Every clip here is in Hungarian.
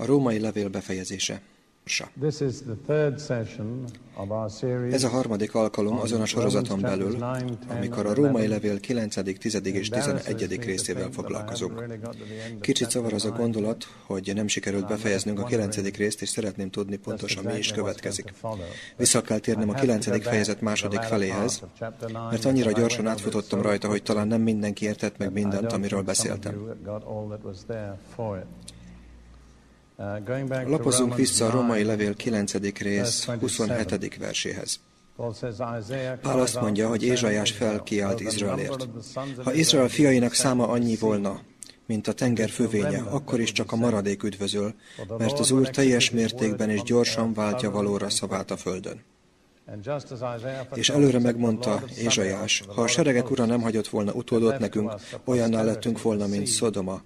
A római levél befejezése. Ez a harmadik alkalom azon a sorozaton belül, amikor a római levél 9., 10. és 11. részével foglalkozunk. Kicsit zavar az a gondolat, hogy nem sikerült befejeznünk a 9. részt, és szeretném tudni pontosan mi is következik. Vissza kell térnem a 9. fejezet második feléhez, mert annyira gyorsan átfutottam rajta, hogy talán nem mindenki értett meg mindent, amiről beszéltem. Lapozunk vissza a római levél 9. rész 27. verséhez. Pál azt mondja, hogy Ézsajás felkiált Izraelért. Ha Izrael fiainak száma annyi volna, mint a tenger fövénye, akkor is csak a maradék üdvözöl, mert az Úr teljes mértékben és gyorsan váltja valóra szavát a földön. És előre megmondta Ézsajás, ha a seregek ura nem hagyott volna utódot nekünk, olyanná lettünk volna, mint Szodoma,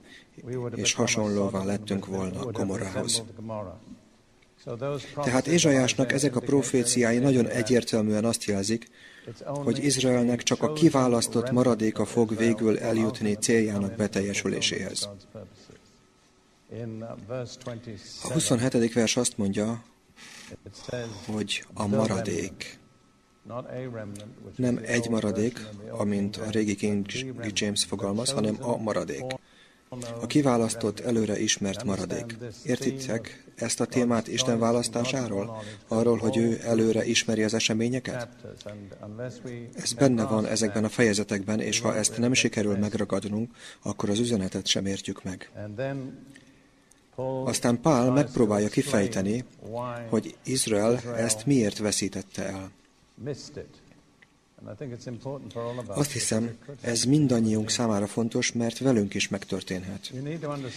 és hasonlóvá lettünk volna Komorához. Tehát Ézsajásnak ezek a proféciái nagyon egyértelműen azt jelzik, hogy Izraelnek csak a kiválasztott maradéka fog végül eljutni céljának beteljesüléséhez. A 27. vers azt mondja, hogy a maradék. Nem egy maradék, amint a régi King James fogalmaz, hanem a maradék. A kiválasztott, előre ismert maradék. Értitek ezt a témát Isten választásáról? Arról, hogy ő előre ismeri az eseményeket? Ez benne van ezekben a fejezetekben, és ha ezt nem sikerül megragadnunk, akkor az üzenetet sem értjük meg. Aztán Pál megpróbálja kifejteni, hogy Izrael ezt miért veszítette el. Azt hiszem, ez mindannyiunk számára fontos, mert velünk is megtörténhet.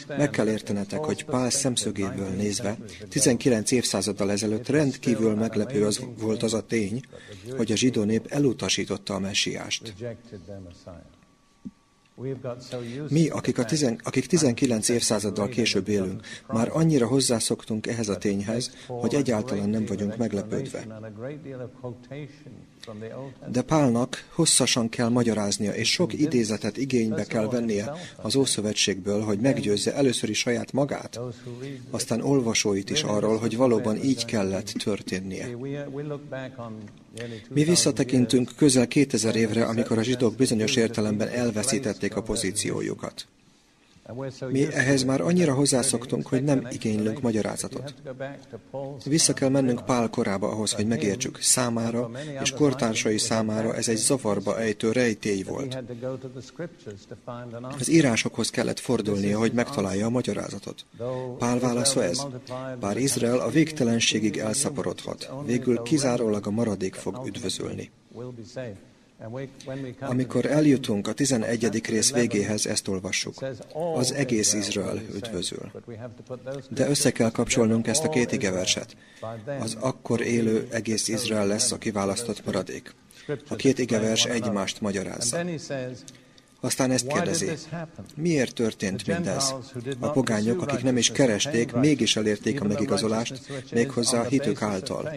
Meg kell értenetek, hogy Pál szemszögéből nézve 19 évszázaddal ezelőtt rendkívül meglepő az volt az a tény, hogy a zsidó nép elutasította a messiást. Mi, akik, a tizen, akik 19 évszázaddal később élünk, már annyira hozzászoktunk ehhez a tényhez, hogy egyáltalán nem vagyunk meglepődve. De Pálnak hosszasan kell magyaráznia, és sok idézetet igénybe kell vennie az Ószövetségből, hogy meggyőzze először is saját magát, aztán olvasóit is arról, hogy valóban így kellett történnie. Mi visszatekintünk közel 2000 évre, amikor a zsidók bizonyos értelemben elveszítették a pozíciójukat. Mi ehhez már annyira hozzászoktunk, hogy nem igénylünk magyarázatot. Vissza kell mennünk Pál korába ahhoz, hogy megértsük. Számára és kortársai számára ez egy zavarba ejtő rejtély volt. Az írásokhoz kellett fordulnia, hogy megtalálja a magyarázatot. Pál válasza ez. Bár Izrael a végtelenségig elszaporodhat, végül kizárólag a maradék fog üdvözölni. Amikor eljutunk a 11. rész végéhez, ezt olvassuk. Az egész Izrael üdvözül. De össze kell kapcsolnunk ezt a két igeverset. Az akkor élő egész Izrael lesz a kiválasztott maradék. A két igevers egymást magyarázza. Aztán ezt kérdezi, miért történt mindez? A pogányok, akik nem is keresték, mégis elérték a megigazolást, méghozzá a hitük által.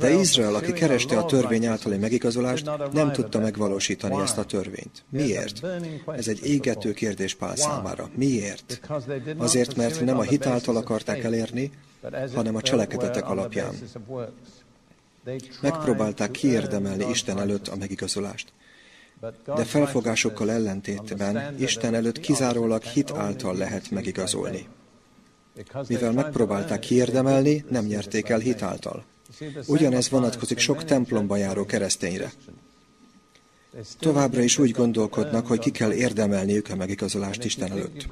De Izrael, aki kereste a törvény általi megigazolást, nem tudta megvalósítani ezt a törvényt. Miért? Ez egy égető kérdés Pál számára. Miért? Azért, mert nem a hit által akarták elérni, hanem a cselekedetek alapján. Megpróbálták kiérdemelni Isten előtt a megigazolást. De felfogásokkal ellentétben Isten előtt kizárólag hit által lehet megigazolni. Mivel megpróbálták kiérdemelni, nem nyerték el hit által. Ugyanez vonatkozik sok templomba járó keresztényre. Továbbra is úgy gondolkodnak, hogy ki kell érdemelniük a megigazolást Isten előtt.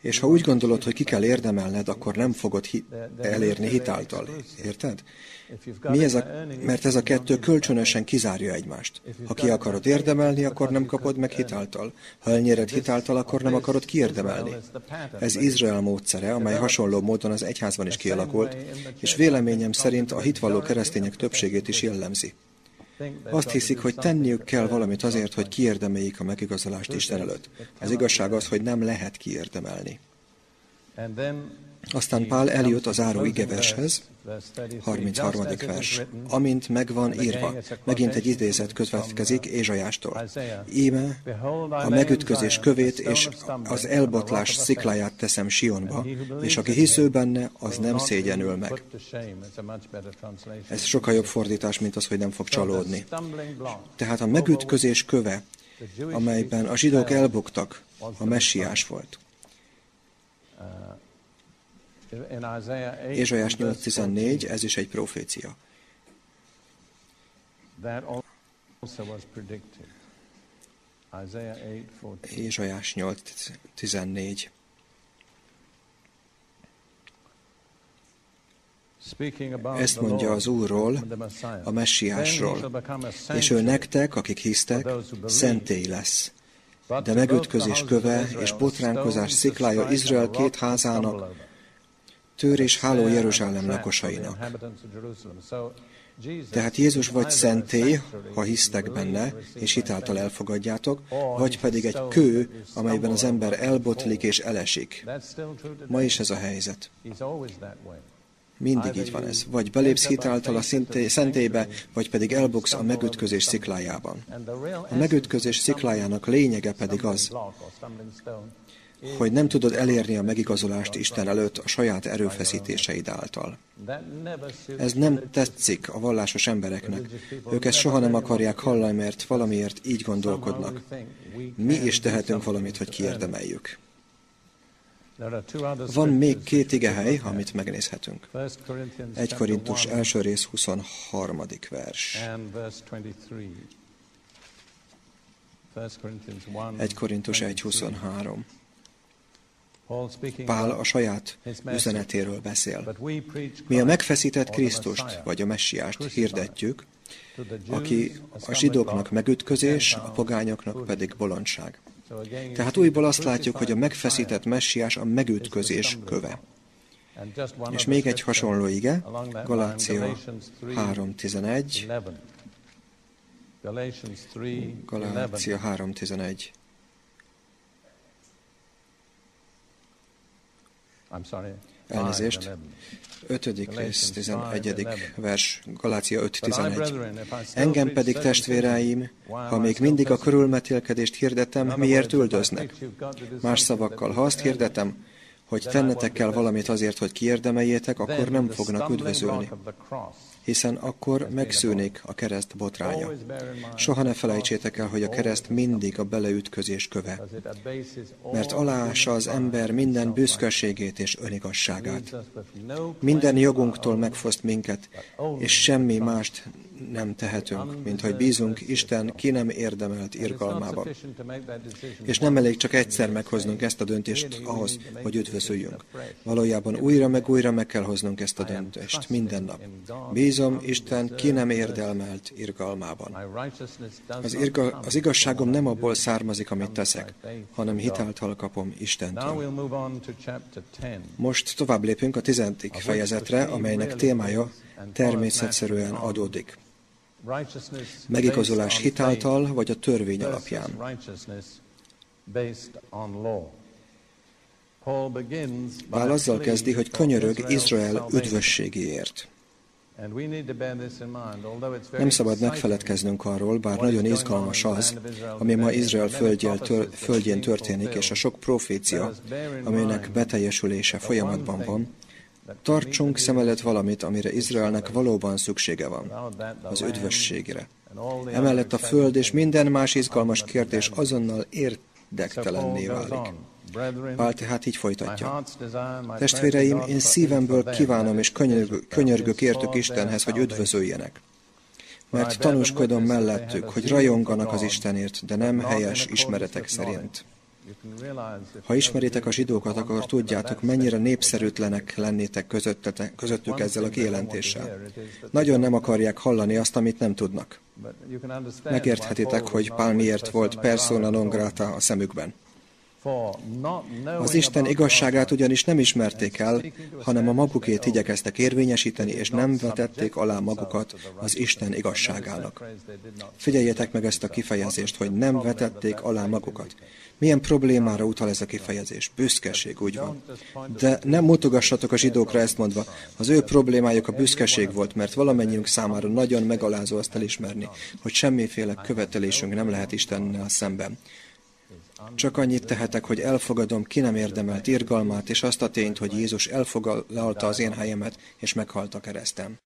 És ha úgy gondolod, hogy ki kell érdemelned, akkor nem fogod hi- elérni hitáltal. Érted? Mi ez a, mert ez a kettő kölcsönösen kizárja egymást. Ha ki akarod érdemelni, akkor nem kapod meg hitáltal. Ha elnyered hitáltal, akkor nem akarod kiérdemelni. Ez Izrael módszere, amely hasonló módon az egyházban is kialakult, és véleményem szerint a hitvalló keresztények többségét is jellemzi. Azt hiszik, hogy tenniük kell valamit azért, hogy kiérdemeljék a megigazolást Isten előtt. Az igazság az, hogy nem lehet kiérdemelni. Aztán Pál eljött az áró igevershez, 33. vers. Amint megvan írva, megint egy idézet következik Ézsajástól. Íme a megütközés kövét és az elbotlás szikláját teszem Sionba, és aki hisző benne, az nem szégyenül meg. Ez sokkal jobb fordítás, mint az, hogy nem fog csalódni. Tehát a megütközés köve, amelyben a zsidók elbuktak, a messiás volt. Ézsajás 8.14, ez is egy profécia. Ézsajás 8.14. Ezt mondja az Úrról, a messiásról, és ő nektek, akik hisztek, szentély lesz. De megütközés köve és botránkozás sziklája Izrael két házának, tör és háló Jeruzsálem lakosainak. Tehát Jézus vagy szentély, ha hisztek benne, és hitáltal elfogadjátok, vagy pedig egy kő, amelyben az ember elbotlik és elesik. Ma is ez a helyzet. Mindig így van ez. Vagy belépsz hitáltal a szentélybe, vagy pedig elbuksz a megütközés sziklájában. A megütközés sziklájának lényege pedig az, hogy nem tudod elérni a megigazolást Isten előtt a saját erőfeszítéseid által. Ez nem tetszik a vallásos embereknek. Ők ezt soha nem akarják hallani, mert valamiért így gondolkodnak. Mi is tehetünk valamit, hogy kiérdemeljük. Van még két igehely, amit megnézhetünk. 1 Korintus első rész 23. vers. 1 Korintus 1.23. Pál a saját üzenetéről beszél. Mi a megfeszített Krisztust, vagy a messiást hirdetjük, aki a zsidóknak megütközés, a pogányoknak pedig bolondság. Tehát újból azt látjuk, hogy a megfeszített messiás a megütközés köve. És még egy hasonló ige, Galácia 3.11. Galácia 3.11. Elnézést. 5. rész, 11. vers, Galácia 5.11. Engem pedig, testvéreim, ha még mindig a körülmetélkedést hirdetem, miért üldöznek? Más szavakkal, ha azt hirdetem, hogy tennetek kell valamit azért, hogy kiérdemeljétek, akkor nem fognak üdvözölni hiszen akkor megszűnik a kereszt botránya. Soha ne felejtsétek el, hogy a kereszt mindig a beleütközés köve, mert aláássa az ember minden büszkeségét és önigazságát. Minden jogunktól megfoszt minket, és semmi mást nem tehetünk, mint hogy bízunk Isten ki nem érdemelt irgalmában. És nem elég csak egyszer meghoznunk ezt a döntést ahhoz, hogy üdvözöljünk. Valójában újra meg újra meg kell hoznunk ezt a döntést, minden nap. Bízom Isten ki nem érdelmelt irgalmában. Az, irga, az igazságom nem abból származik, amit teszek, hanem hitáltal kapom Istentől. Most tovább lépünk a tizedik fejezetre, amelynek témája természetszerűen adódik. Megigazolás hitáltal, vagy a törvény alapján. Pál azzal kezdi, hogy könyörög Izrael üdvösségéért. Nem szabad megfeledkeznünk arról, bár nagyon izgalmas az, ami ma Izrael földjén történik, és a sok profécia, aminek beteljesülése folyamatban van, Tartsunk szem előtt valamit, amire Izraelnek valóban szüksége van, az üdvösségre. Emellett a föld és minden más izgalmas kérdés azonnal érdektelenné válik. Pál tehát így folytatja. Testvéreim, én szívemből kívánom és könyörgök értük Istenhez, hogy üdvözöljenek. Mert tanúskodom mellettük, hogy rajonganak az Istenért, de nem helyes ismeretek szerint. Ha ismeritek a zsidókat, akkor tudjátok, mennyire népszerűtlenek lennétek közöttük ezzel a kijelentéssel. Nagyon nem akarják hallani azt, amit nem tudnak. Megérthetitek, hogy Pál miért volt persona non grata a szemükben. Az Isten igazságát ugyanis nem ismerték el, hanem a magukét igyekeztek érvényesíteni, és nem vetették alá magukat az Isten igazságának. Figyeljetek meg ezt a kifejezést, hogy nem vetették alá magukat. Milyen problémára utal ez a kifejezés? Büszkeség, úgy van. De nem mutogassatok a zsidókra ezt mondva. Az ő problémájuk a büszkeség volt, mert valamennyiünk számára nagyon megalázó azt elismerni, hogy semmiféle követelésünk nem lehet Istennel szemben. Csak annyit tehetek, hogy elfogadom ki nem érdemelt irgalmát, és azt a tényt, hogy Jézus elfoglalta az én helyemet, és meghalt a keresztem.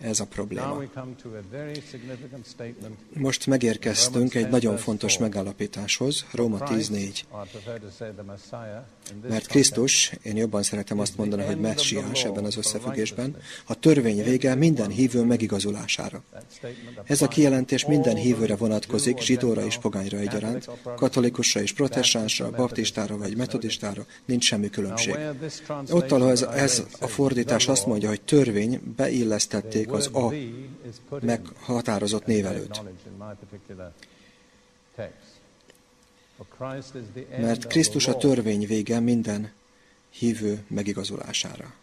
Ez a probléma. Most megérkeztünk egy nagyon fontos megállapításhoz, Róma 10.4. Mert Krisztus, én jobban szeretem azt mondani, hogy messiás ebben az összefüggésben, a törvény vége minden hívő megigazulására. Ez a kijelentés minden hívőre vonatkozik, zsidóra és pogányra egyaránt, katolikusra és protestánsra, baptistára vagy metodistára nincs semmi különbség. Ott, ahol ez, ez a fordítás azt mondja, hogy törvény beillesztették az a meghatározott név előtt. Mert Krisztus a törvény vége minden hívő megigazulására.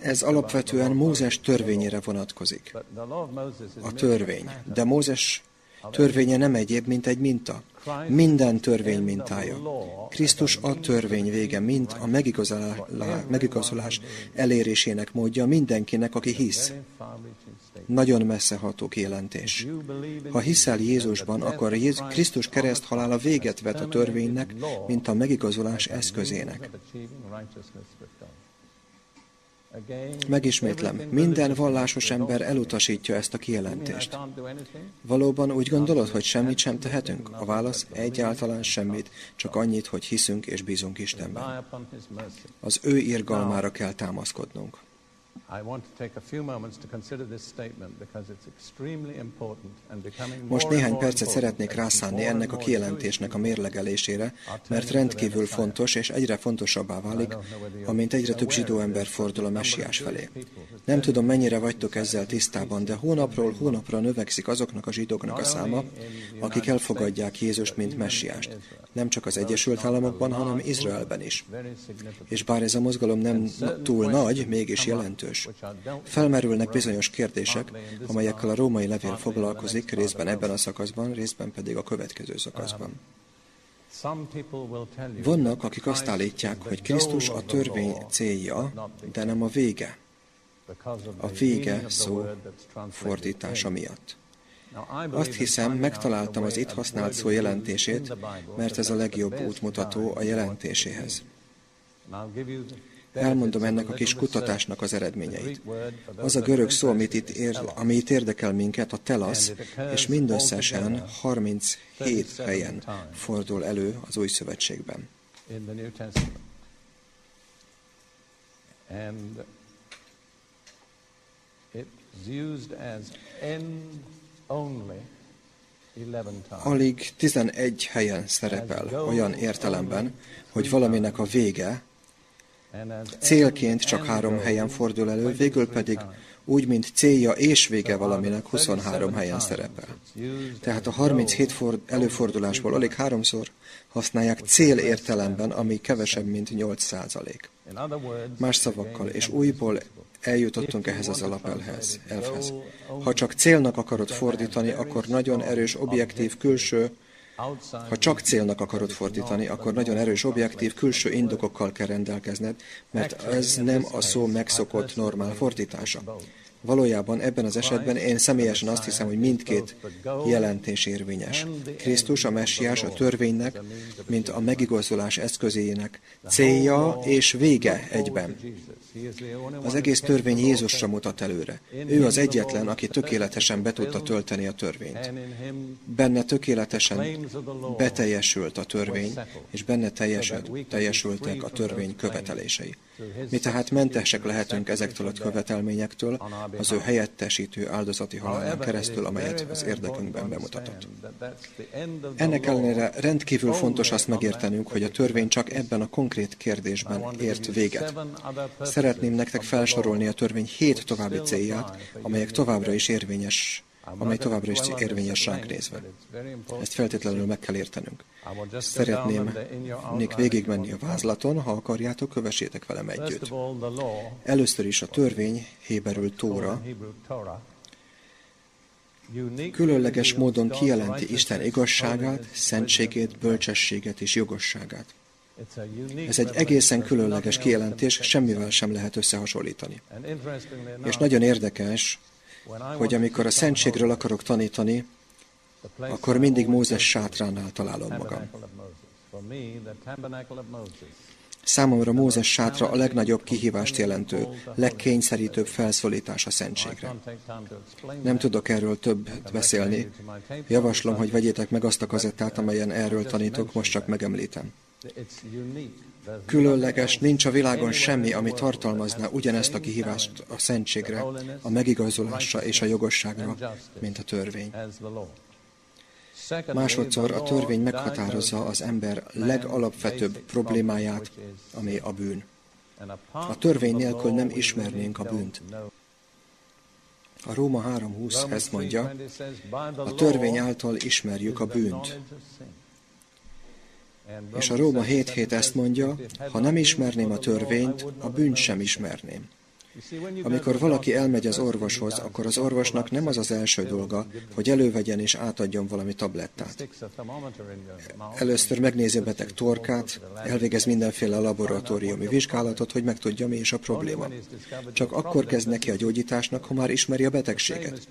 Ez alapvetően Mózes törvényére vonatkozik. A törvény. De Mózes törvénye nem egyéb, mint egy minta. Minden törvény mintája. Krisztus a törvény vége, mint a megigazolás elérésének módja mindenkinek, aki hisz. Nagyon messzeható kijelentés. Ha hiszel Jézusban, akkor Krisztus kereszt halála véget vet a törvénynek, mint a megigazolás eszközének. Megismétlem, minden vallásos ember elutasítja ezt a kijelentést. Valóban úgy gondolod, hogy semmit sem tehetünk? A válasz egyáltalán semmit, csak annyit, hogy hiszünk és bízunk Istenben. Az ő irgalmára kell támaszkodnunk. Most néhány percet szeretnék rászánni ennek a kijelentésnek a mérlegelésére, mert rendkívül fontos és egyre fontosabbá válik, amint egyre több zsidó ember fordul a messiás felé. Nem tudom, mennyire vagytok ezzel tisztában, de hónapról hónapra növekszik azoknak a zsidóknak a száma, akik elfogadják Jézust, mint messiást. Nem csak az Egyesült Államokban, hanem Izraelben is. És bár ez a mozgalom nem túl nagy, mégis jelentős. Felmerülnek bizonyos kérdések, amelyekkel a római levél foglalkozik, részben ebben a szakaszban, részben pedig a következő szakaszban. Vannak, akik azt állítják, hogy Krisztus a törvény célja, de nem a vége. A vége szó fordítása miatt. Azt hiszem, megtaláltam az itt használt szó jelentését, mert ez a legjobb útmutató a jelentéséhez. Elmondom ennek a kis kutatásnak az eredményeit. Az a görög szó, amit itt ér, ami itt érdekel minket, a telasz, és mindösszesen 37 helyen fordul elő az új szövetségben. Alig 11 helyen szerepel olyan értelemben, hogy valaminek a vége, Célként csak három helyen fordul elő, végül pedig úgy, mint célja és vége valaminek 23 helyen szerepel. Tehát a 37 for előfordulásból alig háromszor használják cél értelemben, ami kevesebb, mint 8 százalék. Más szavakkal, és újból eljutottunk ehhez az alapelhez, elfhez. Ha csak célnak akarod fordítani, akkor nagyon erős objektív külső ha csak célnak akarod fordítani, akkor nagyon erős objektív külső indokokkal kell rendelkezned, mert ez nem a szó megszokott normál fordítása. Valójában ebben az esetben én személyesen azt hiszem, hogy mindkét jelentés érvényes. Krisztus a messiás a törvénynek, mint a megigazolás eszközének célja és vége egyben. Az egész törvény Jézusra mutat előre. Ő az egyetlen, aki tökéletesen be tudta tölteni a törvényt. Benne tökéletesen beteljesült a törvény, és benne teljesült, teljesültek a törvény követelései. Mi tehát mentesek lehetünk ezektől a követelményektől az ő helyettesítő áldozati halálán keresztül, amelyet az érdekünkben bemutatott. Ennek ellenére rendkívül fontos azt megértenünk, hogy a törvény csak ebben a konkrét kérdésben ért véget. Szeretném nektek felsorolni a törvény hét további célját, amelyek továbbra is érvényes amely továbbra is érvényes nézve. Ezt feltétlenül meg kell értenünk. Szeretném nék végigmenni a vázlaton, ha akarjátok, kövessétek velem együtt. Először is a törvény, héberül Tóra, különleges módon kijelenti Isten igazságát, szentségét, bölcsességet és jogosságát. Ez egy egészen különleges kijelentés, semmivel sem lehet összehasonlítani. És nagyon érdekes, hogy amikor a szentségről akarok tanítani, akkor mindig Mózes sátránál találom magam. Számomra Mózes sátra a legnagyobb kihívást jelentő, legkényszerítőbb felszólítás a szentségre. Nem tudok erről több beszélni. Javaslom, hogy vegyétek meg azt a kazettát, amelyen erről tanítok, most csak megemlítem. Különleges, nincs a világon semmi, ami tartalmazna ugyanezt a kihívást a szentségre, a megigazolásra és a jogosságra, mint a törvény. Másodszor a törvény meghatározza az ember legalapvetőbb problémáját, ami a bűn. A törvény nélkül nem ismernénk a bűnt. A Róma 3.20 ezt mondja, a törvény által ismerjük a bűnt. És a Róma 7.7 ezt mondja, ha nem ismerném a törvényt, a bűnt sem ismerném. Amikor valaki elmegy az orvoshoz, akkor az orvosnak nem az az első dolga, hogy elővegyen és átadjon valami tablettát. Először megnézi a beteg torkát, elvégez mindenféle laboratóriumi vizsgálatot, hogy megtudja, mi is a probléma. Csak akkor kezd neki a gyógyításnak, ha már ismeri a betegséget.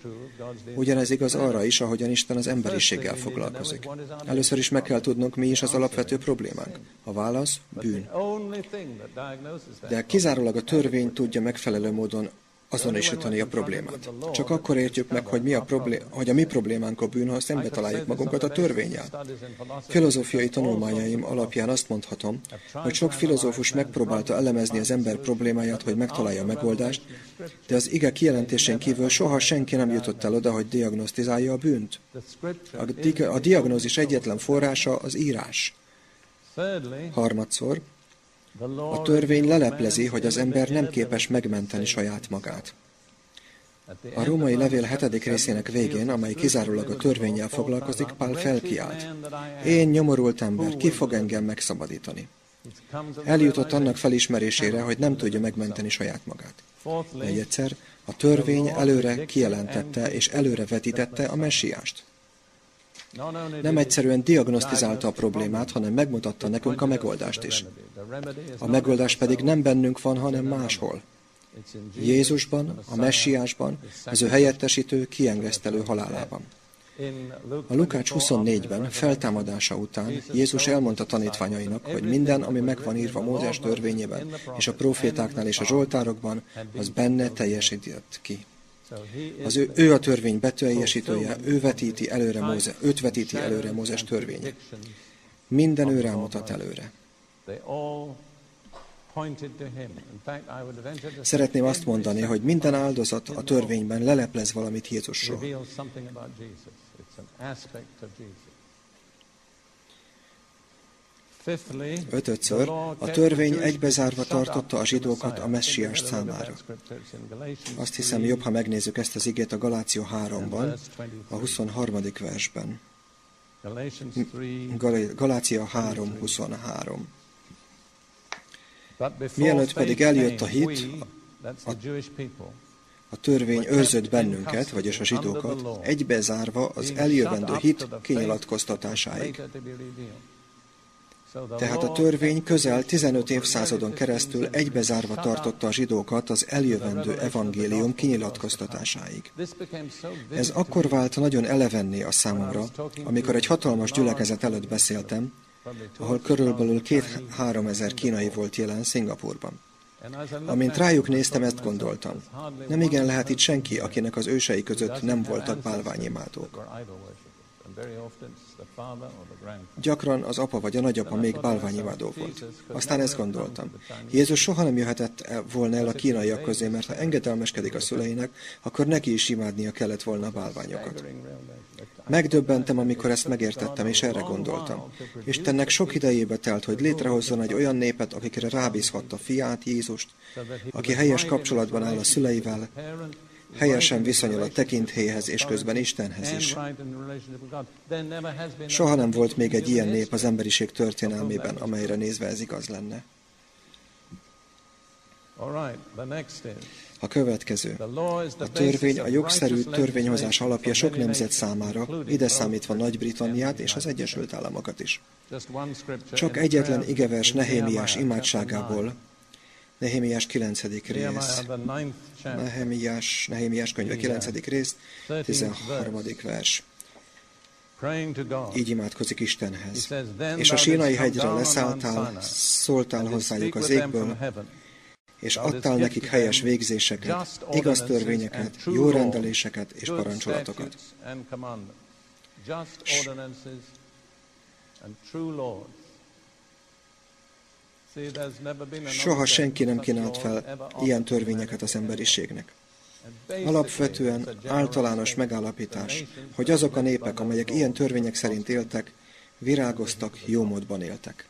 Ugyanez igaz arra is, ahogyan Isten az emberiséggel foglalkozik. Először is meg kell tudnunk, mi is az alapvető problémánk. A válasz bűn. De kizárólag a törvény tudja megfelelni megfelelő módon azonosítani a problémát. Csak akkor értjük meg, hogy, mi a problém, hogy a mi problémánk a bűn, ha szembe találjuk magunkat a törvényel. Filozófiai tanulmányaim alapján azt mondhatom, hogy sok filozófus megpróbálta elemezni az ember problémáját, hogy megtalálja a megoldást, de az ige kijelentésén kívül soha senki nem jutott el oda, hogy diagnosztizálja a bűnt. A, di- a diagnózis egyetlen forrása az írás. Harmadszor, a törvény leleplezi, hogy az ember nem képes megmenteni saját magát. A római levél hetedik részének végén, amely kizárólag a törvényel foglalkozik, Pál felkiált. Én nyomorult ember, ki fog engem megszabadítani? Eljutott annak felismerésére, hogy nem tudja megmenteni saját magát. Negyedszer, a törvény előre kijelentette és előre vetítette a messiást. Nem egyszerűen diagnosztizálta a problémát, hanem megmutatta nekünk a megoldást is. A megoldás pedig nem bennünk van, hanem máshol. Jézusban, a messiásban, az ő helyettesítő, kiengesztelő halálában. A Lukács 24-ben feltámadása után Jézus elmondta tanítványainak, hogy minden, ami megvan írva Mózes törvényében, és a profétáknál és a zsoltárokban, az benne teljesített ki. Az ő, ő a törvény beteljesítője, ő vetíti előre Móze, őt vetíti előre Mózes törvénye. Minden ő rámutat előre. Szeretném azt mondani, hogy minden áldozat a törvényben leleplez valamit Jézusról. Ötödször a törvény egybezárva tartotta a zsidókat a messiás számára. Azt hiszem jobb, ha megnézzük ezt az igét a Galáció 3-ban, a 23. versben. Galácia 3, 23. Mielőtt pedig eljött a hit, a, a törvény őrzött bennünket, vagyis a zsidókat, egybezárva az eljövendő hit kinyilatkoztatásáig. Tehát a törvény közel 15 évszázadon keresztül egybezárva tartotta a zsidókat az eljövendő evangélium kinyilatkoztatásáig. Ez akkor vált nagyon elevenné a számomra, amikor egy hatalmas gyülekezet előtt beszéltem, ahol körülbelül két-három ezer kínai volt jelen Szingapurban. Amint rájuk néztem, ezt gondoltam. Nem igen lehet itt senki, akinek az ősei között nem voltak bálványimádók. Gyakran az apa vagy a nagyapa még bálványimádó volt. Aztán ezt gondoltam. Jézus soha nem jöhetett volna el a kínaiak közé, mert ha engedelmeskedik a szüleinek, akkor neki is imádnia kellett volna a bálványokat. Megdöbbentem, amikor ezt megértettem, és erre gondoltam. Istennek sok idejébe telt, hogy létrehozzon egy olyan népet, akikre rábízhatta fiát, Jézust, aki helyes kapcsolatban áll a szüleivel, helyesen viszonyul a tekinthéhez és közben Istenhez is. Soha nem volt még egy ilyen nép az emberiség történelmében, amelyre nézve ez igaz lenne. A következő. A törvény, a jogszerű törvényhozás alapja sok nemzet számára, ide számítva Nagy-Britanniát és az Egyesült Államokat is. Csak egyetlen igevers Nehémiás imádságából, Nehémiás 9. rész, Nehémiás, Nehémiás könyve 9. rész, 13. vers. Így imádkozik Istenhez. És a sínai hegyre leszálltál, szóltál hozzájuk az égből, és adtál nekik helyes végzéseket, igaz törvényeket, jó rendeléseket és parancsolatokat. Soha senki nem kínált fel ilyen törvényeket az emberiségnek. Alapvetően általános megállapítás, hogy azok a népek, amelyek ilyen törvények szerint éltek, virágoztak, jó módban éltek.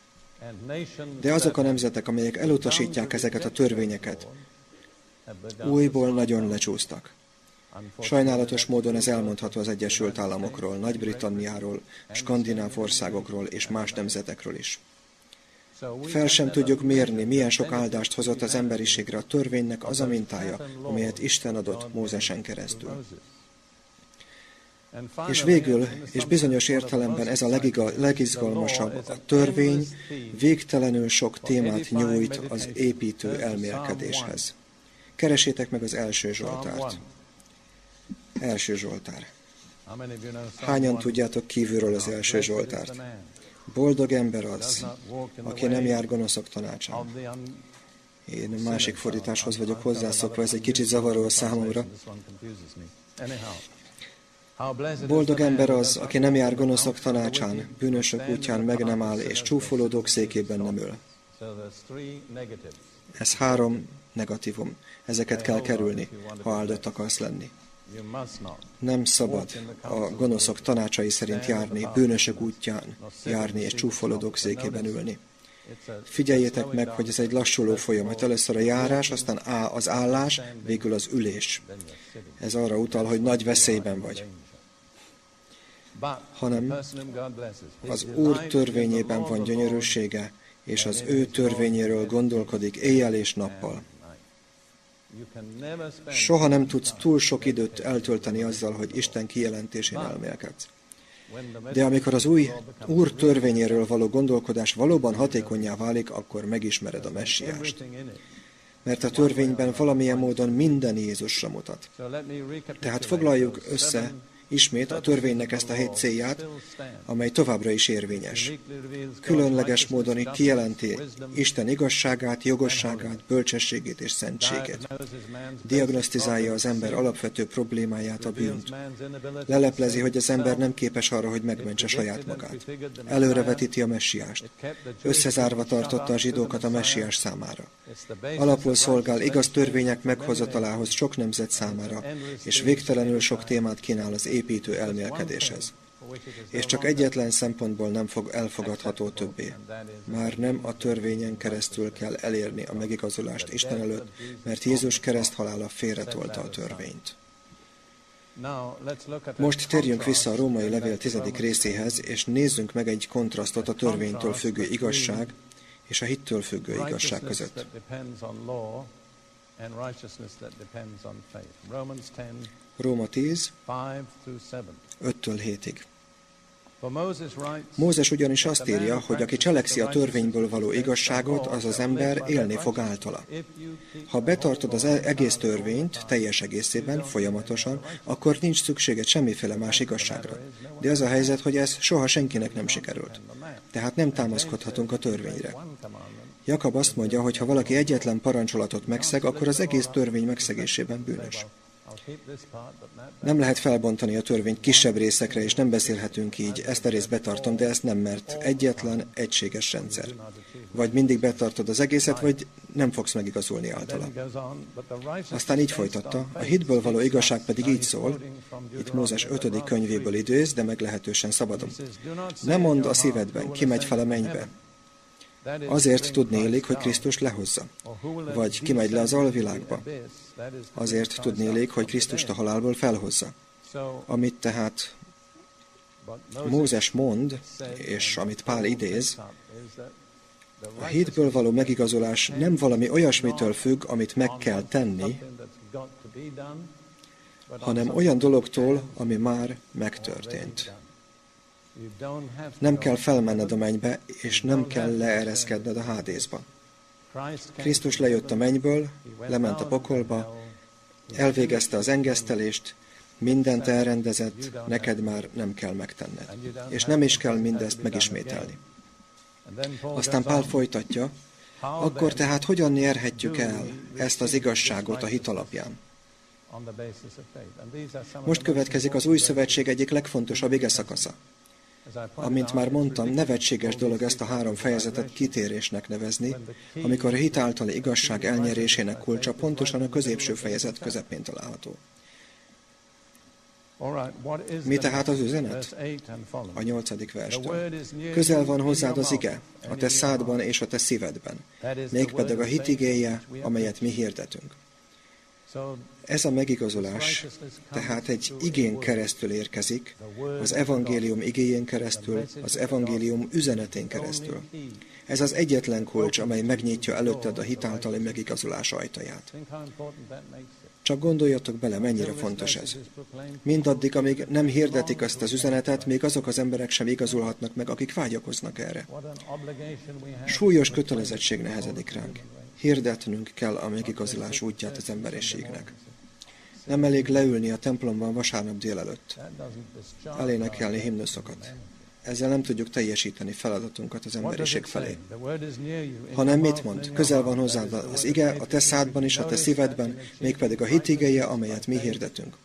De azok a nemzetek, amelyek elutasítják ezeket a törvényeket, újból nagyon lecsúsztak. Sajnálatos módon ez elmondható az Egyesült Államokról, Nagy-Britanniáról, Skandináv országokról és más nemzetekről is. Fel sem tudjuk mérni, milyen sok áldást hozott az emberiségre a törvénynek az a mintája, amelyet Isten adott Mózesen keresztül. És végül, és bizonyos értelemben ez a legiga, legizgalmasabb, a törvény végtelenül sok témát nyújt az építő elmélkedéshez. Keresétek meg az első Zsoltárt. Első Zsoltár. Hányan tudjátok kívülről az első Zsoltárt? Boldog ember az, aki nem jár gonoszok tanácsán. Én másik fordításhoz vagyok hozzászokva, ez egy kicsit zavaró a számomra. Boldog ember az, aki nem jár gonoszok tanácsán, bűnösök útján meg nem áll, és csúfolódók székében nem ül. Ez három negatívum. Ezeket kell kerülni, ha áldott akarsz lenni. Nem szabad a gonoszok tanácsai szerint járni, bűnösök útján járni és csúfolódók székében ülni. Figyeljétek meg, hogy ez egy lassuló folyamat. Először a járás, aztán az állás, végül az ülés. Ez arra utal, hogy nagy veszélyben vagy. Hanem az Úr törvényében van gyönyörűsége, és az ő törvényéről gondolkodik éjjel és nappal. Soha nem tudsz túl sok időt eltölteni azzal, hogy Isten kijelentésén elmélkedsz. De amikor az új Úr törvényéről való gondolkodás valóban hatékonyá válik, akkor megismered a messiást. Mert a törvényben valamilyen módon minden Jézusra mutat. Tehát foglaljuk össze ismét a törvénynek ezt a hét célját, amely továbbra is érvényes. Különleges módon kijelenti Isten igazságát, jogosságát, bölcsességét és szentségét. Diagnosztizálja az ember alapvető problémáját, a bűnt. Leleplezi, hogy az ember nem képes arra, hogy megmentse saját magát. Előrevetíti a messiást. Összezárva tartotta a zsidókat a messiás számára. Alapul szolgál igaz törvények meghozatalához sok nemzet számára, és végtelenül sok témát kínál az építő elmélkedéshez. És csak egyetlen szempontból nem fog elfogadható többé. Már nem a törvényen keresztül kell elérni a megigazulást Isten előtt, mert Jézus kereszthalála félretolta a törvényt. Most térjünk vissza a római levél tizedik részéhez, és nézzünk meg egy kontrasztot a törvénytől függő igazság és a hittől függő igazság között. Róma 10, 5-től 7-ig. Mózes ugyanis azt írja, hogy aki cselekszi a törvényből való igazságot, az az ember élni fog általa. Ha betartod az e- egész törvényt, teljes egészében, folyamatosan, akkor nincs szükséged semmiféle más igazságra. De az a helyzet, hogy ez soha senkinek nem sikerült. Tehát nem támaszkodhatunk a törvényre. Jakab azt mondja, hogy ha valaki egyetlen parancsolatot megszeg, akkor az egész törvény megszegésében bűnös. Nem lehet felbontani a törvényt kisebb részekre, és nem beszélhetünk így, ezt a részt betartom, de ezt nem, mert egyetlen, egységes rendszer. Vagy mindig betartod az egészet, vagy nem fogsz megigazulni általa. Aztán így folytatta, a hitből való igazság pedig így szól, itt Mózes 5. könyvéből időz, de meglehetősen szabadon. Nem mond a szívedben, ki megy fel a mennybe, Azért tudnélik, hogy Krisztus lehozza. Vagy kimegy le az alvilágba. Azért tudnélik, hogy Krisztust a halálból felhozza. Amit tehát Mózes mond, és amit Pál idéz, a hitből való megigazolás nem valami olyasmitől függ, amit meg kell tenni, hanem olyan dologtól, ami már megtörtént. Nem kell felmenned a mennybe, és nem kell leereszkedned a hádészba. Krisztus lejött a mennyből, lement a pokolba, elvégezte az engesztelést, mindent elrendezett, neked már nem kell megtenned. És nem is kell mindezt megismételni. Aztán Pál folytatja, akkor tehát hogyan nyerhetjük el ezt az igazságot a hit alapján? Most következik az új szövetség egyik legfontosabb ige szakasza. Amint már mondtam, nevetséges dolog ezt a három fejezetet kitérésnek nevezni, amikor a hit általi igazság elnyerésének kulcsa pontosan a középső fejezet közepén található. Mi tehát az üzenet? A nyolcadik verstől. Közel van hozzád az ige, a te szádban és a te szívedben, mégpedig a hit igéje, amelyet mi hirdetünk. Ez a megigazolás tehát egy igén keresztül érkezik, az evangélium igéjén keresztül, az evangélium üzenetén keresztül. Ez az egyetlen kulcs, amely megnyitja előtted a hitáltali megigazolás ajtaját. Csak gondoljatok bele, mennyire fontos ez. Mindaddig, amíg nem hirdetik azt az üzenetet, még azok az emberek sem igazolhatnak meg, akik vágyakoznak erre. Súlyos kötelezettség nehezedik ránk. Hirdetnünk kell a megigazolás útját az emberiségnek. Nem elég leülni a templomban vasárnap délelőtt. Elénekelni himnuszokat. Ezzel nem tudjuk teljesíteni feladatunkat az emberiség felé. Hanem mit mond? Közel van hozzád az ige, a te szádban is, a te szívedben, mégpedig a hit igeje, amelyet mi hirdetünk.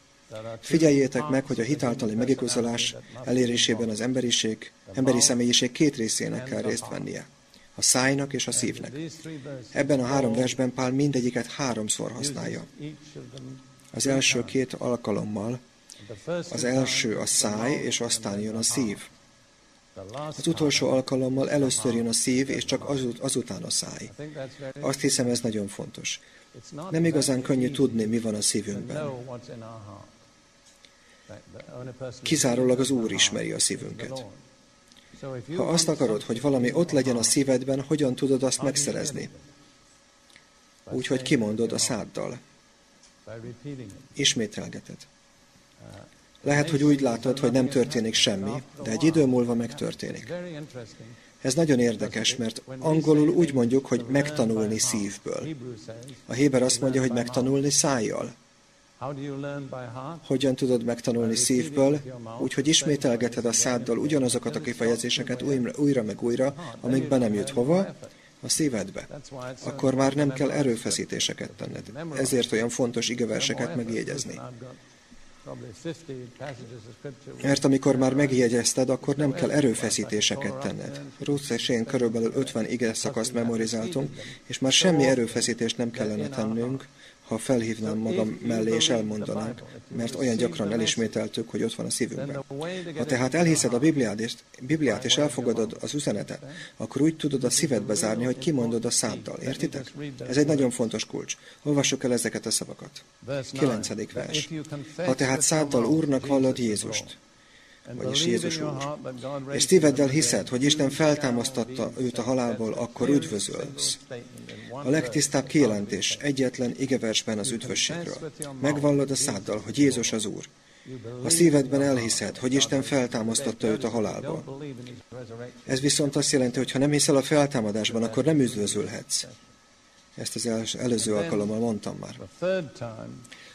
Figyeljétek meg, hogy a hitáltali megigazolás elérésében az emberiség, emberi személyiség két részének kell részt vennie. A szájnak és a szívnek. Ebben a három versben Pál mindegyiket háromszor használja. Az első két alkalommal az első a száj, és aztán jön a szív. Az utolsó alkalommal először jön a szív, és csak azut, azután a száj. Azt hiszem, ez nagyon fontos. Nem igazán könnyű tudni, mi van a szívünkben. Kizárólag az Úr ismeri a szívünket. Ha azt akarod, hogy valami ott legyen a szívedben, hogyan tudod azt megszerezni? Úgyhogy kimondod a száddal. Ismételgeted. Lehet, hogy úgy látod, hogy nem történik semmi, de egy idő múlva megtörténik. Ez nagyon érdekes, mert angolul úgy mondjuk, hogy megtanulni szívből. A Héber azt mondja, hogy megtanulni szájjal. Hogyan tudod megtanulni szívből? Úgyhogy ismételgeted a száddal ugyanazokat a kifejezéseket újra, újra meg újra, amíg be nem jut hova? A szívedbe. Akkor már nem kell erőfeszítéseket tenned. Ezért olyan fontos igeverseket megjegyezni. Mert amikor már megjegyezted, akkor nem kell erőfeszítéseket tenned. Ruth és én körülbelül 50 ige szakaszt memorizáltunk, és már semmi erőfeszítést nem kellene tennünk, ha felhívnám magam mellé és elmondanánk, mert olyan gyakran elismételtük, hogy ott van a szívünkben. Ha tehát elhiszed a Bibliát és, Bibliát és elfogadod az üzenetet, akkor úgy tudod a szívedbe zárni, hogy kimondod a száddal. Értitek? Ez egy nagyon fontos kulcs. Olvassuk el ezeket a szavakat. Kilencedik vers. Ha tehát száddal Úrnak vallod Jézust, vagyis Jézus Úr, és szíveddel hiszed, hogy Isten feltámasztatta őt a halálból, akkor üdvözölsz. A legtisztább kijelentés egyetlen igeversben az üdvösségről. Megvallod a száddal, hogy Jézus az Úr. A szívedben elhiszed, hogy Isten feltámasztatta őt a halálból. Ez viszont azt jelenti, hogy ha nem hiszel a feltámadásban, akkor nem üdvözülhetsz. Ezt az előző alkalommal mondtam már.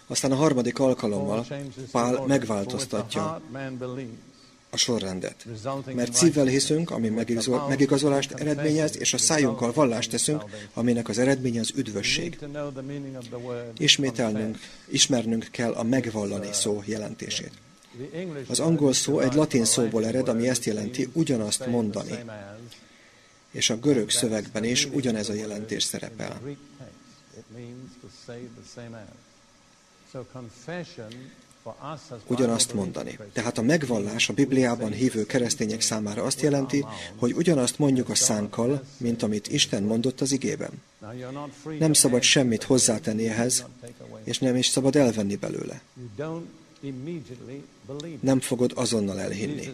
Aztán a harmadik alkalommal Pál megváltoztatja a sorrendet. Mert szívvel hiszünk, ami megigazolást eredményez, és a szájunkkal vallást teszünk, aminek az eredménye az üdvösség. Ismételnünk, ismernünk kell a megvallani szó jelentését. Az angol szó egy latin szóból ered, ami ezt jelenti, ugyanazt mondani. És a görög szövegben is ugyanez a jelentés szerepel. Ugyanazt mondani. Tehát a megvallás a Bibliában hívő keresztények számára azt jelenti, hogy ugyanazt mondjuk a szánkkal, mint amit Isten mondott az igében. Nem szabad semmit hozzátenni ehhez, és nem is szabad elvenni belőle. Nem fogod azonnal elhinni.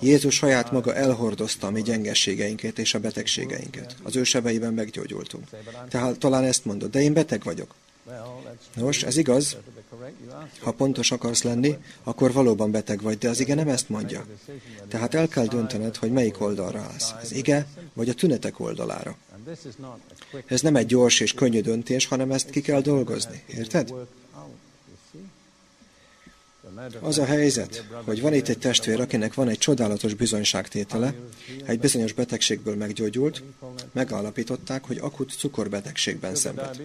Jézus saját maga elhordozta a mi gyengességeinket és a betegségeinket. Az ő sebeiben meggyógyultunk. Tehát talán ezt mondod, de én beteg vagyok. Nos, ez igaz. Ha pontos akarsz lenni, akkor valóban beteg vagy, de az ige nem ezt mondja. Tehát el kell döntened, hogy melyik oldalra állsz. Az ige, vagy a tünetek oldalára. Ez nem egy gyors és könnyű döntés, hanem ezt ki kell dolgozni. Érted? Az a helyzet, hogy van itt egy testvér, akinek van egy csodálatos bizonyságtétele, egy bizonyos betegségből meggyógyult, megállapították, hogy akut cukorbetegségben szenved.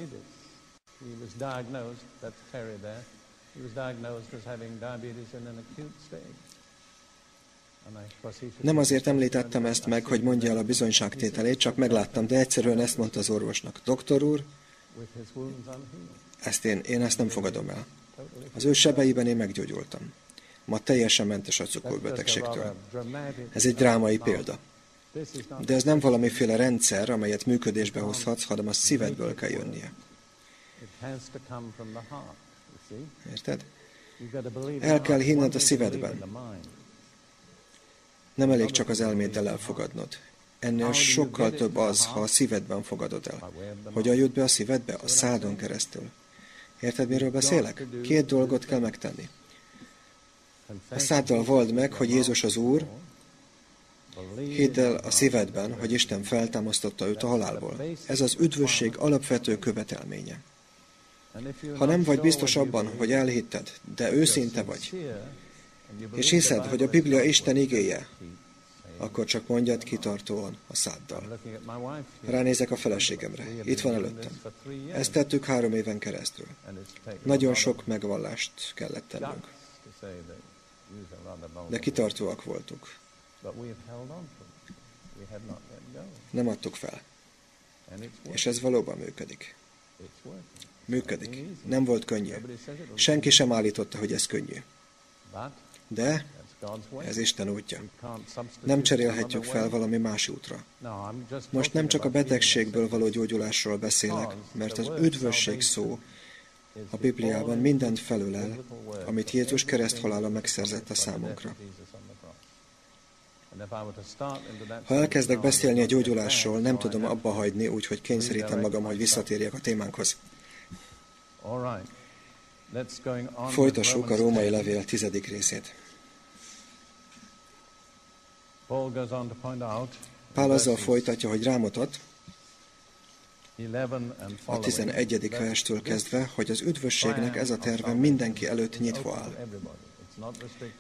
Nem azért említettem ezt meg, hogy mondja el a bizonyságtételét, csak megláttam, de egyszerűen ezt mondta az orvosnak. Doktor úr, ezt én, én ezt nem fogadom el. Az ő sebeiben én meggyógyultam. Ma teljesen mentes a cukorbetegségtől. Ez egy drámai példa. De ez nem valamiféle rendszer, amelyet működésbe hozhatsz, hanem a szívedből kell jönnie. Érted? El kell hinned a szívedben. Nem elég csak az elméddel elfogadnod. Ennél sokkal több az, ha a szívedben fogadod el. Hogyan jut be a szívedbe? A szádon keresztül. Érted, miről beszélek? Két dolgot kell megtenni. A száddal vald meg, hogy Jézus az Úr, Hidd el a szívedben, hogy Isten feltámasztotta őt a halálból. Ez az üdvösség alapvető követelménye. Ha nem vagy biztos abban, hogy elhitted, de őszinte vagy, és hiszed, hogy a Biblia Isten igéje, akkor csak mondjad kitartóan a száddal. Ránézek a feleségemre. Itt van előttem. Ezt tettük három éven keresztül. Nagyon sok megvallást kellett tennünk. De kitartóak voltunk. Nem adtuk fel. És ez valóban működik. Működik. Nem volt könnyű. Senki sem állította, hogy ez könnyű. De ez Isten útja. Nem cserélhetjük fel valami más útra. Most nem csak a betegségből való gyógyulásról beszélek, mert az üdvösség szó a Bibliában mindent felölel, amit Jézus kereszthalála megszerzett a számunkra. Ha elkezdek beszélni a gyógyulásról, nem tudom abba hagyni, úgyhogy kényszerítem magam, hogy visszatérjek a témánkhoz. Folytassuk a római levél tizedik részét. Pál azzal folytatja, hogy rámutat, a 11. verstől kezdve, hogy az üdvösségnek ez a terve mindenki előtt nyitva áll.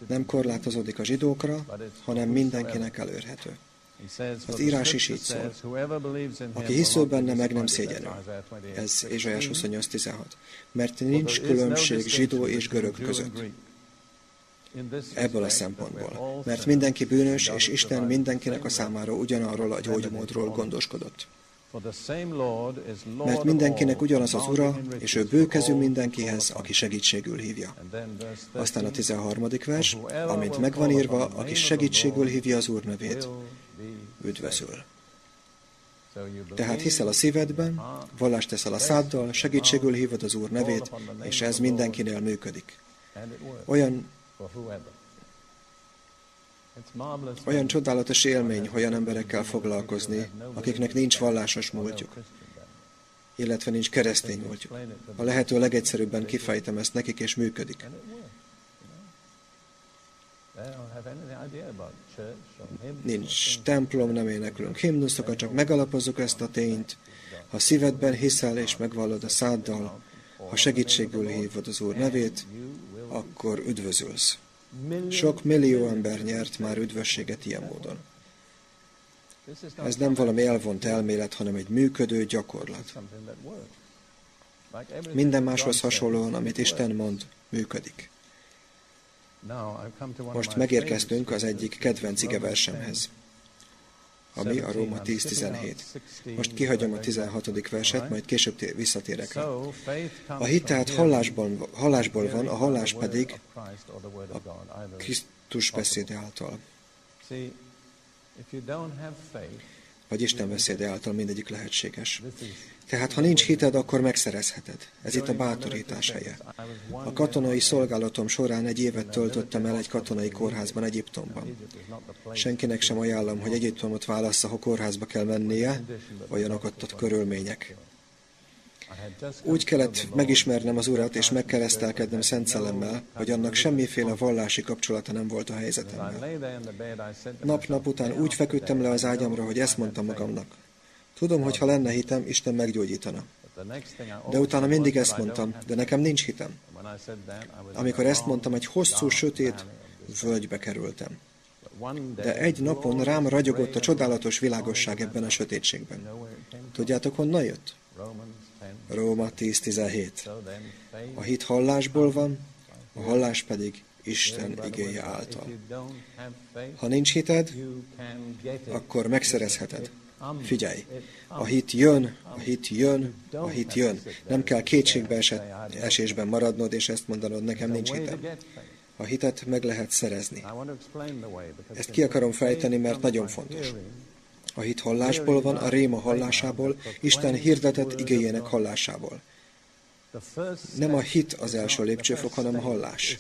Nem korlátozódik a zsidókra, hanem mindenkinek elérhető. Az írás is így szól. Aki hisző benne, meg nem szégyenül. Ez Ézsajás 28.16. Mert nincs különbség zsidó és görög között ebből a szempontból. Mert mindenki bűnös, és Isten mindenkinek a számára ugyanarról a gyógymódról gondoskodott. Mert mindenkinek ugyanaz az Ura, és ő bőkezű mindenkihez, aki segítségül hívja. Aztán a 13. vers, amint megvan írva, aki segítségül hívja az Úr nevét, üdvözül. Tehát hiszel a szívedben, vallást teszel a száddal, segítségül hívod az Úr nevét, és ez mindenkinél működik. Olyan olyan csodálatos élmény olyan emberekkel foglalkozni, akiknek nincs vallásos múltjuk, illetve nincs keresztény múltjuk. A lehető legegyszerűbben kifejtem ezt nekik, és működik. Nincs templom, nem éneklünk himnuszokat, csak megalapozzuk ezt a tényt. Ha szívedben hiszel és megvallod a száddal, ha segítségül hívod az Úr nevét, akkor üdvözülsz. Sok millió ember nyert már üdvösséget ilyen módon. Ez nem valami elvont elmélet, hanem egy működő gyakorlat. Minden máshoz hasonlóan, amit Isten mond, működik. Most megérkeztünk az egyik kedvenc igeversemhez. ami a Róma 10.17. Most kihagyom a 16. verset, majd később visszatérek rá. A hit tehát hallásból, hallásból van, a hallás pedig a Krisztus beszéde által. Vagy Isten beszéde által mindegyik lehetséges. Tehát, ha nincs hited, akkor megszerezheted. Ez itt a bátorítás helye. A katonai szolgálatom során egy évet töltöttem el egy katonai kórházban Egyiptomban. Senkinek sem ajánlom, hogy Egyiptomot válassza, ha kórházba kell mennie, olyanok ott a körülmények. Úgy kellett megismernem az Urat, és megkeresztelkednem Szent Szellemmel, hogy annak semmiféle vallási kapcsolata nem volt a helyzetemmel. Nap-nap után úgy feküdtem le az ágyamra, hogy ezt mondtam magamnak. Tudom, hogy ha lenne hitem, Isten meggyógyítana. De utána mindig ezt mondtam, de nekem nincs hitem. Amikor ezt mondtam, egy hosszú, sötét völgybe kerültem. De egy napon rám ragyogott a csodálatos világosság ebben a sötétségben. Tudjátok, honnan jött? Róma 10.17. A hit hallásból van, a hallás pedig Isten igéje által. Ha nincs hited, akkor megszerezheted. Figyelj, a hit jön, a hit jön, a hit jön. Nem kell kétségbe esett, esésben maradnod, és ezt mondanod, nekem nincs hitem. A hitet meg lehet szerezni. Ezt ki akarom fejteni, mert nagyon fontos. A hit hallásból van, a réma hallásából, Isten hirdetett igéjének hallásából. Nem a hit az első lépcsőfok, hanem a hallás.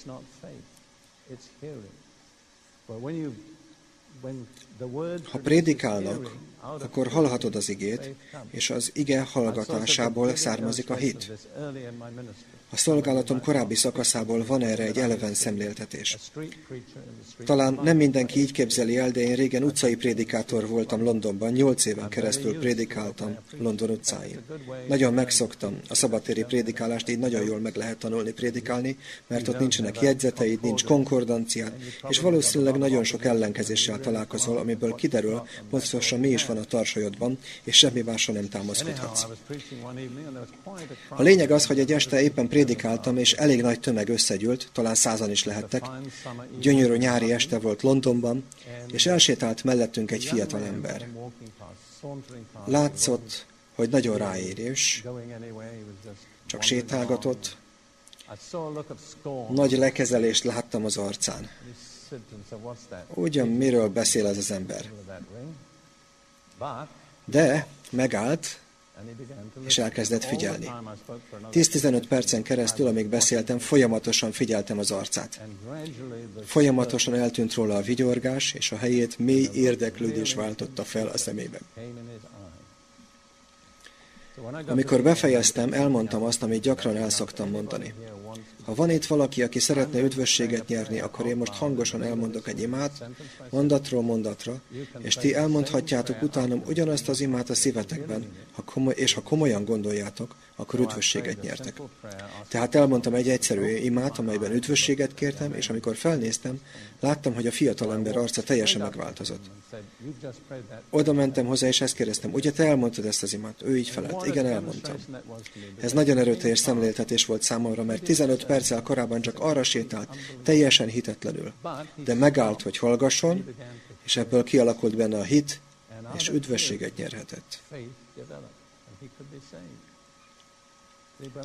Ha prédikálnak, akkor hallhatod az igét, és az ige hallgatásából származik a hit. A szolgálatom korábbi szakaszából van erre egy eleven szemléltetés. Talán nem mindenki így képzeli el, de én régen utcai prédikátor voltam Londonban, nyolc éven keresztül prédikáltam London utcáin. Nagyon megszoktam a szabadtéri prédikálást, így nagyon jól meg lehet tanulni prédikálni, mert ott nincsenek jegyzeteid, nincs konkordanciád, és valószínűleg nagyon sok ellenkezéssel találkozol, amiből kiderül, pontosan mi is van a tarsajodban, és semmi másra nem támaszkodhatsz. A lényeg az, hogy egy este éppen prédikáltam, és elég nagy tömeg összegyűlt, talán százan is lehettek. Gyönyörű nyári este volt Londonban, és elsétált mellettünk egy fiatal ember. Látszott, hogy nagyon ráérés, csak sétálgatott. Nagy lekezelést láttam az arcán. Ugyan miről beszél ez az ember? De megállt, és elkezdett figyelni. 10-15 percen keresztül, amíg beszéltem, folyamatosan figyeltem az arcát. Folyamatosan eltűnt róla a vigyorgás, és a helyét mély érdeklődés váltotta fel a szemében. Amikor befejeztem, elmondtam azt, amit gyakran el szoktam mondani. Ha van itt valaki, aki szeretne üdvösséget nyerni, akkor én most hangosan elmondok egy imát, mondatról mondatra, és ti elmondhatjátok utánam ugyanazt az imát a szívetekben, ha és ha komolyan gondoljátok, akkor üdvösséget nyertek. Tehát elmondtam egy egyszerű imát, amelyben üdvösséget kértem, és amikor felnéztem, láttam, hogy a fiatal ember arca teljesen megváltozott. Oda mentem hozzá, és ezt kérdeztem, ugye te elmondtad ezt az imát? Ő így felelt, igen, elmondtam. Ez nagyon erőteljes szemléltetés volt számomra, mert 15 perccel korábban csak arra sétált, teljesen hitetlenül. De megállt, hogy hallgasson, és ebből kialakult benne a hit, és üdvösséget nyerhetett.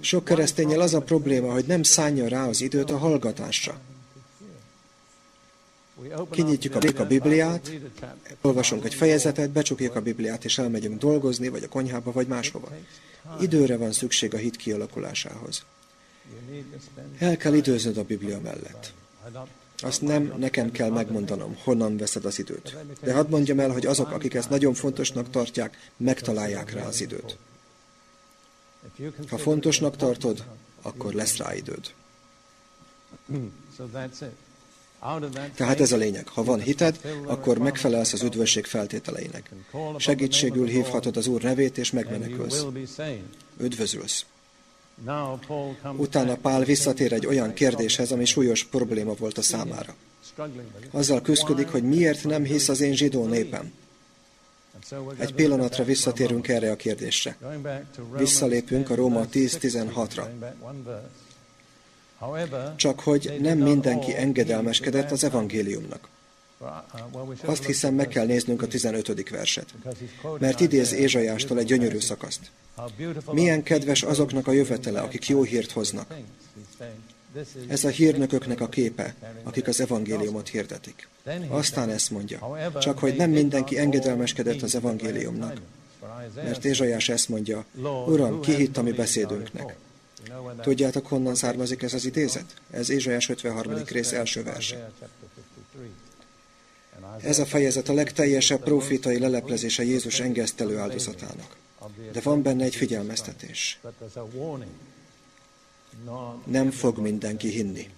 Sok keresztényel az a probléma, hogy nem szánja rá az időt a hallgatásra. Kinyitjuk a Bibliát, olvasunk egy fejezetet, becsukjuk a Bibliát, és elmegyünk dolgozni, vagy a konyhába, vagy máshova. Időre van szükség a hit kialakulásához. El kell időznöd a Biblia mellett. Azt nem nekem kell megmondanom, honnan veszed az időt. De hadd mondjam el, hogy azok, akik ezt nagyon fontosnak tartják, megtalálják rá az időt. Ha fontosnak tartod, akkor lesz rá időd. Tehát ez a lényeg. Ha van hited, akkor megfelelsz az üdvösség feltételeinek. Segítségül hívhatod az Úr nevét, és megmenekülsz. Üdvözülsz. Utána Pál visszatér egy olyan kérdéshez, ami súlyos probléma volt a számára. Azzal küzdik, hogy miért nem hisz az én zsidó népem. Egy pillanatra visszatérünk erre a kérdésre. Visszalépünk a Róma 10-16-ra. Csak hogy nem mindenki engedelmeskedett az evangéliumnak. Azt hiszem, meg kell néznünk a 15. verset, mert idéz Ézsajástól egy gyönyörű szakaszt. Milyen kedves azoknak a jövetele, akik jó hírt hoznak. Ez a hírnököknek a képe, akik az evangéliumot hirdetik. Aztán ezt mondja, csak hogy nem mindenki engedelmeskedett az evangéliumnak. Mert Ézsajás ezt mondja, Uram, ki hitt a mi beszédünknek? Tudjátok, honnan származik ez az idézet? Ez Ézsajás 53. rész első verse. Ez a fejezet a legteljesebb profétai leleplezése Jézus engesztelő áldozatának. De van benne egy figyelmeztetés. Nem fog mindenki hinni.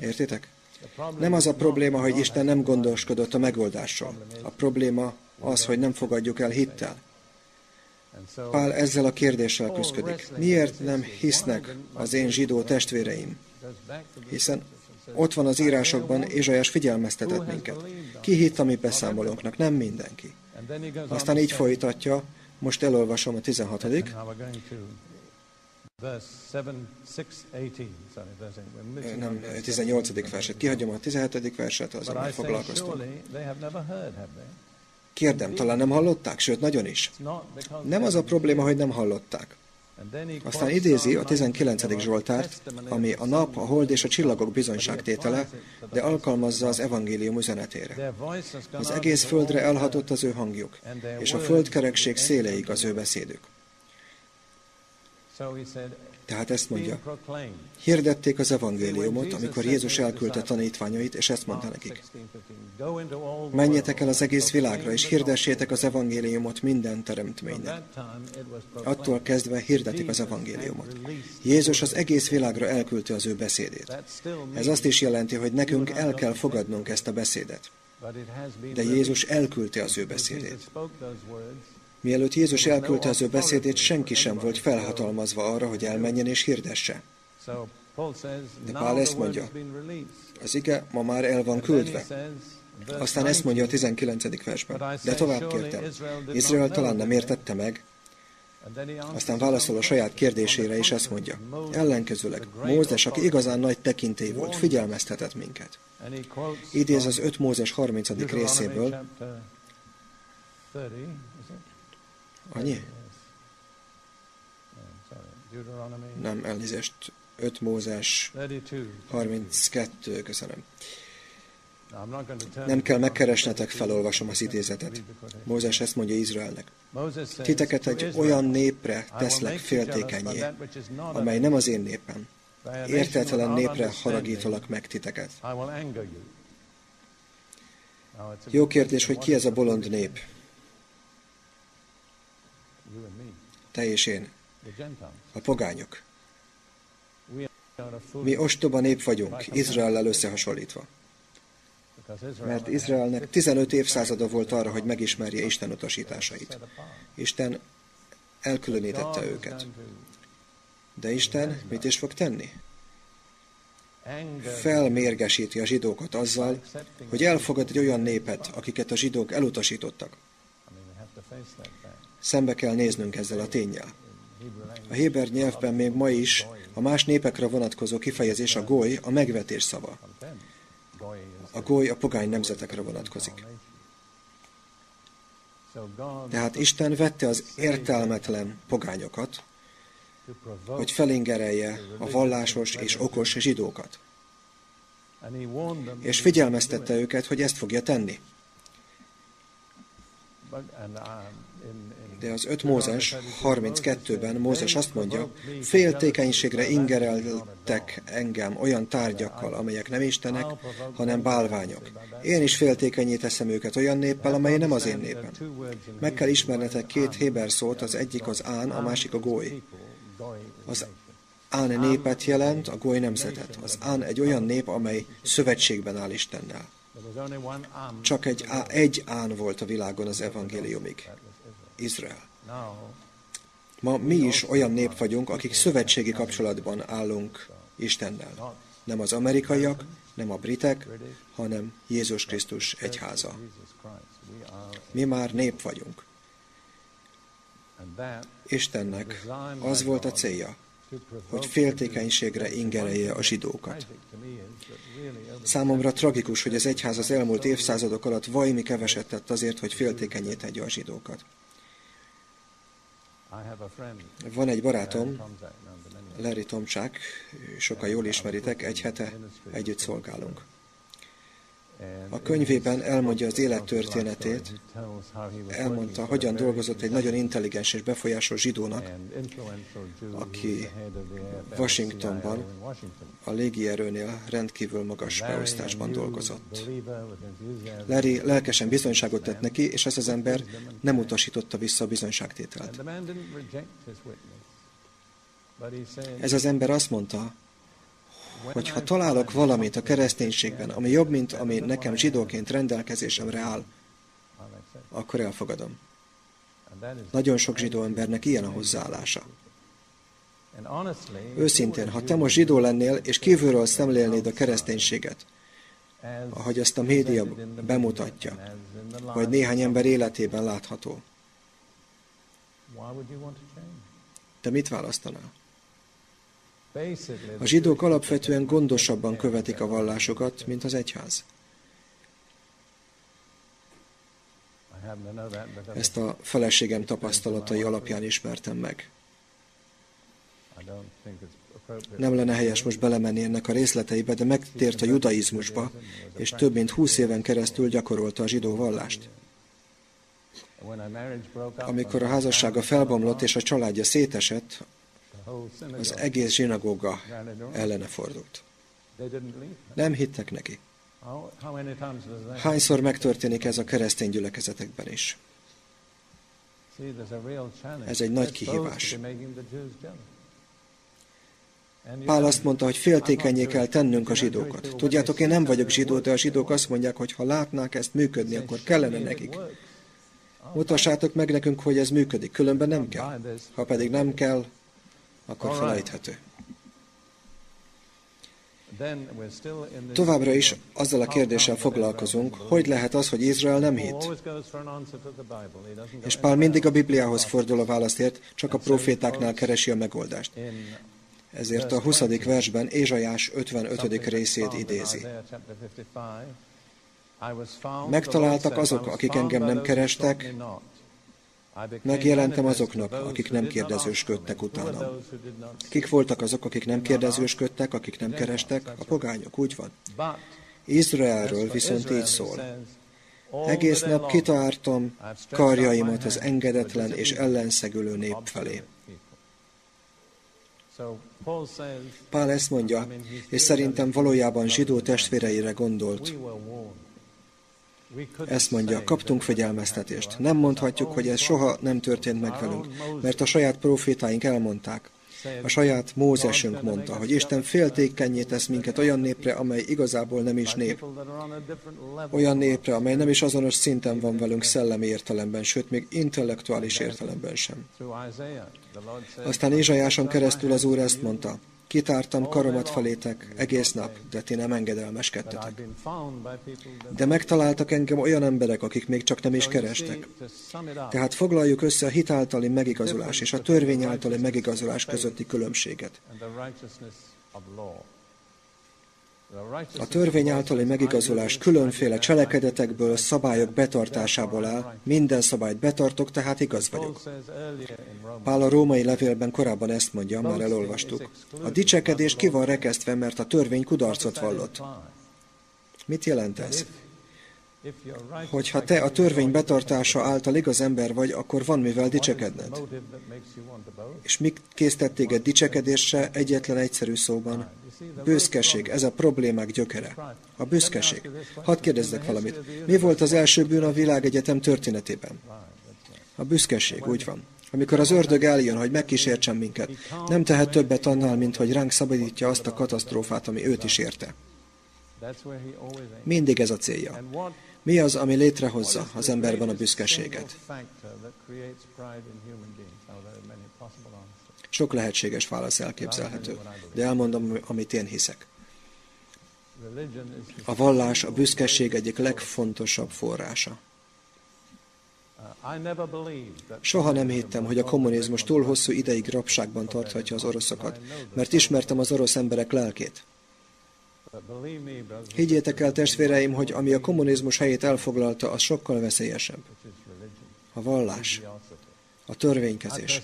Értitek? Nem az a probléma, hogy Isten nem gondoskodott a megoldásról. A probléma az, hogy nem fogadjuk el hittel. Pál ezzel a kérdéssel küzdik. Miért nem hisznek az én zsidó testvéreim? Hiszen ott van az írásokban, Ézsajás figyelmeztetett minket. Ki hitt a mi beszámolónknak? Nem mindenki. Aztán így folytatja, most elolvasom a 16. Nem, 18. verset. Kihagyom a 17. verset, az, amit foglalkoztunk. Kérdem, talán nem hallották, sőt, nagyon is. Nem az a probléma, hogy nem hallották. Aztán idézi a 19. Zsoltárt, ami a nap, a hold és a csillagok bizonyságtétele, de alkalmazza az evangélium üzenetére. Az egész földre elhatott az ő hangjuk, és a földkerekség széleig az ő beszédük. Tehát ezt mondja. Hirdették az evangéliumot, amikor Jézus elküldte tanítványait, és ezt mondta nekik. Menjetek el az egész világra, és hirdessétek az evangéliumot minden teremtménynek. Attól kezdve hirdetik az evangéliumot. Jézus az egész világra elküldte az ő beszédét. Ez azt is jelenti, hogy nekünk el kell fogadnunk ezt a beszédet. De Jézus elküldte az ő beszédét. Mielőtt Jézus elküldte az ő beszédét, senki sem volt felhatalmazva arra, hogy elmenjen és hirdesse. De Pál ezt mondja, az ige ma már el van küldve. Aztán ezt mondja a 19. versben. De tovább kértem, Izrael talán nem értette meg, aztán válaszol a saját kérdésére, és ezt mondja. Ellenkezőleg, Mózes, aki igazán nagy tekintély volt, figyelmeztetett minket. Idéz az 5 Mózes 30. részéből, Annyi? Nem, elnézést. 5 Mózes 32, köszönöm. Nem kell megkeresnetek, felolvasom az idézetet. Mózes ezt mondja Izraelnek. Titeket egy olyan népre teszlek féltékenyé, amely nem az én népem. Érteltelen népre haragítalak meg titeket. Jó kérdés, hogy ki ez a bolond nép? Te és én, a pogányok. Mi ostoba nép vagyunk, Izraellel összehasonlítva. Mert Izraelnek 15 évszázada volt arra, hogy megismerje Isten utasításait. Isten elkülönítette őket. De Isten mit is fog tenni? Felmérgesíti a zsidókat azzal, hogy elfogad egy olyan népet, akiket a zsidók elutasítottak. Szembe kell néznünk ezzel a tényel. A héber nyelvben még ma is a más népekre vonatkozó kifejezés a goly, a megvetés szava. A goly a pogány nemzetekre vonatkozik. Tehát Isten vette az értelmetlen pogányokat, hogy felingerelje a vallásos és okos zsidókat. És figyelmeztette őket, hogy ezt fogja tenni. De az 5 Mózes 32-ben Mózes azt mondja, féltékenységre ingereltek engem olyan tárgyakkal, amelyek nem istenek, hanem bálványok. Én is féltékenyé teszem őket olyan néppel, amely nem az én népem. Meg kell ismernetek két héber szót, az egyik az án, a másik a góly. Az án népet jelent, a goly nemzetet. Az án egy olyan nép, amely szövetségben áll Istennel. Csak egy, egy án volt a világon az evangéliumig. Izrael. Ma mi is olyan nép vagyunk, akik szövetségi kapcsolatban állunk Istennel. Nem az amerikaiak, nem a britek, hanem Jézus Krisztus egyháza. Mi már nép vagyunk. Istennek az volt a célja, hogy féltékenységre ingerelje a zsidókat. Számomra tragikus, hogy az egyház az elmúlt évszázadok alatt vajmi keveset tett azért, hogy féltékenyé tegye a zsidókat. Van egy barátom, Larry Tomcsák, sokan jól ismeritek, egy hete együtt szolgálunk. A könyvében elmondja az élettörténetét, elmondta, hogyan dolgozott egy nagyon intelligens és befolyásos zsidónak, aki Washingtonban a légierőnél rendkívül magas beosztásban dolgozott. Larry lelkesen bizonyságot tett neki, és ez az ember nem utasította vissza a bizonyságtételt. Ez az ember azt mondta, hogy ha találok valamit a kereszténységben, ami jobb, mint ami nekem zsidóként rendelkezésemre áll, akkor elfogadom. Nagyon sok zsidó embernek ilyen a hozzáállása. Őszintén, ha te most zsidó lennél, és kívülről szemlélnéd a kereszténységet, ahogy ezt a média bemutatja, vagy néhány ember életében látható, te mit választanál? A zsidók alapvetően gondosabban követik a vallásokat, mint az egyház. Ezt a feleségem tapasztalatai alapján ismertem meg. Nem lenne helyes most belemenni ennek a részleteibe, de megtért a judaizmusba, és több mint húsz éven keresztül gyakorolta a zsidó vallást. Amikor a házassága felbomlott és a családja szétesett, az egész zsinagóga ellene fordult. Nem hittek neki. Hányszor megtörténik ez a keresztény gyülekezetekben is? Ez egy nagy kihívás. Pál azt mondta, hogy féltékenyé kell tennünk a zsidókat. Tudjátok, én nem vagyok zsidó, de a zsidók azt mondják, hogy ha látnák ezt működni, akkor kellene nekik. Mutassátok meg nekünk, hogy ez működik, különben nem kell. Ha pedig nem kell, akkor felejthető. Továbbra is azzal a kérdéssel foglalkozunk, hogy lehet az, hogy Izrael nem hitt. És Pál mindig a Bibliához fordul a választért, csak a profétáknál keresi a megoldást. Ezért a 20. versben Ézsajás 55. részét idézi. Megtaláltak azok, akik engem nem kerestek, Megjelentem azoknak, akik nem kérdezősködtek utána. Kik voltak azok, akik nem kérdezősködtek, akik nem kerestek? A pogányok, úgy van. Izraelről viszont így szól. Egész nap kitártom karjaimat az engedetlen és ellenszegülő nép felé. Pál ezt mondja, és szerintem valójában zsidó testvéreire gondolt, ezt mondja, kaptunk fegyelmeztetést. Nem mondhatjuk, hogy ez soha nem történt meg velünk, mert a saját profétáink elmondták. A saját Mózesünk mondta, hogy Isten féltékenyé tesz minket olyan népre, amely igazából nem is nép. Olyan népre, amely nem is azonos szinten van velünk szellemi értelemben, sőt, még intellektuális értelemben sem. Aztán Ézsajáson keresztül az Úr ezt mondta, Kitártam karomat felétek egész nap, de ti nem engedelmeskedtetek. De megtaláltak engem olyan emberek, akik még csak nem is kerestek. Tehát foglaljuk össze a hitáltali megigazulás és a törvény általi megigazulás közötti különbséget. A törvény általi megigazulás különféle cselekedetekből, szabályok betartásából áll, minden szabályt betartok, tehát igaz vagyok. Pál a római levélben korábban ezt mondja, már elolvastuk. A dicsekedés ki van rekesztve, mert a törvény kudarcot vallott. Mit jelent ez? Hogyha te a törvény betartása által igaz ember vagy, akkor van mivel dicsekedned. És mi késztett téged dicsekedésre egyetlen egyszerű szóban? Büszkeség, ez a problémák gyökere. A büszkeség. Hadd kérdezzek valamit. Mi volt az első bűn a világegyetem történetében? A büszkeség, úgy van. Amikor az ördög eljön, hogy megkísértsen minket, nem tehet többet annál, mint hogy ránk szabadítja azt a katasztrófát, ami őt is érte. Mindig ez a célja. Mi az, ami létrehozza az emberben a büszkeséget? Sok lehetséges válasz elképzelhető, de elmondom, amit én hiszek. A vallás a büszkeség egyik legfontosabb forrása. Soha nem hittem, hogy a kommunizmus túl hosszú ideig rabságban tarthatja az oroszokat, mert ismertem az orosz emberek lelkét. Higgyétek el, testvéreim, hogy ami a kommunizmus helyét elfoglalta, az sokkal veszélyesebb. A vallás, a törvénykezés.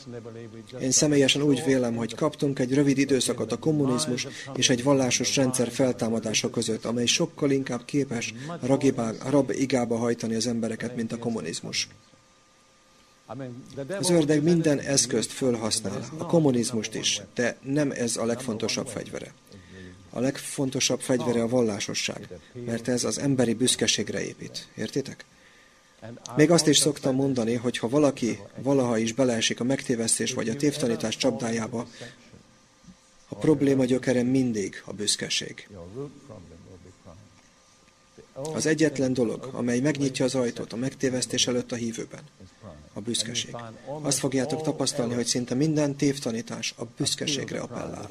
Én személyesen úgy vélem, hogy kaptunk egy rövid időszakot a kommunizmus és egy vallásos rendszer feltámadása között, amely sokkal inkább képes a rab igába hajtani az embereket, mint a kommunizmus. Az ördög minden eszközt fölhasznál, a kommunizmust is, de nem ez a legfontosabb fegyvere. A legfontosabb fegyvere a vallásosság, mert ez az emberi büszkeségre épít. Értitek? Még azt is szoktam mondani, hogy ha valaki valaha is beleesik a megtévesztés vagy a tévtanítás csapdájába, a probléma gyökere mindig a büszkeség. Az egyetlen dolog, amely megnyitja az ajtót a megtévesztés előtt a hívőben, a büszkeség. Azt fogjátok tapasztalni, hogy szinte minden tévtanítás a büszkeségre appellál.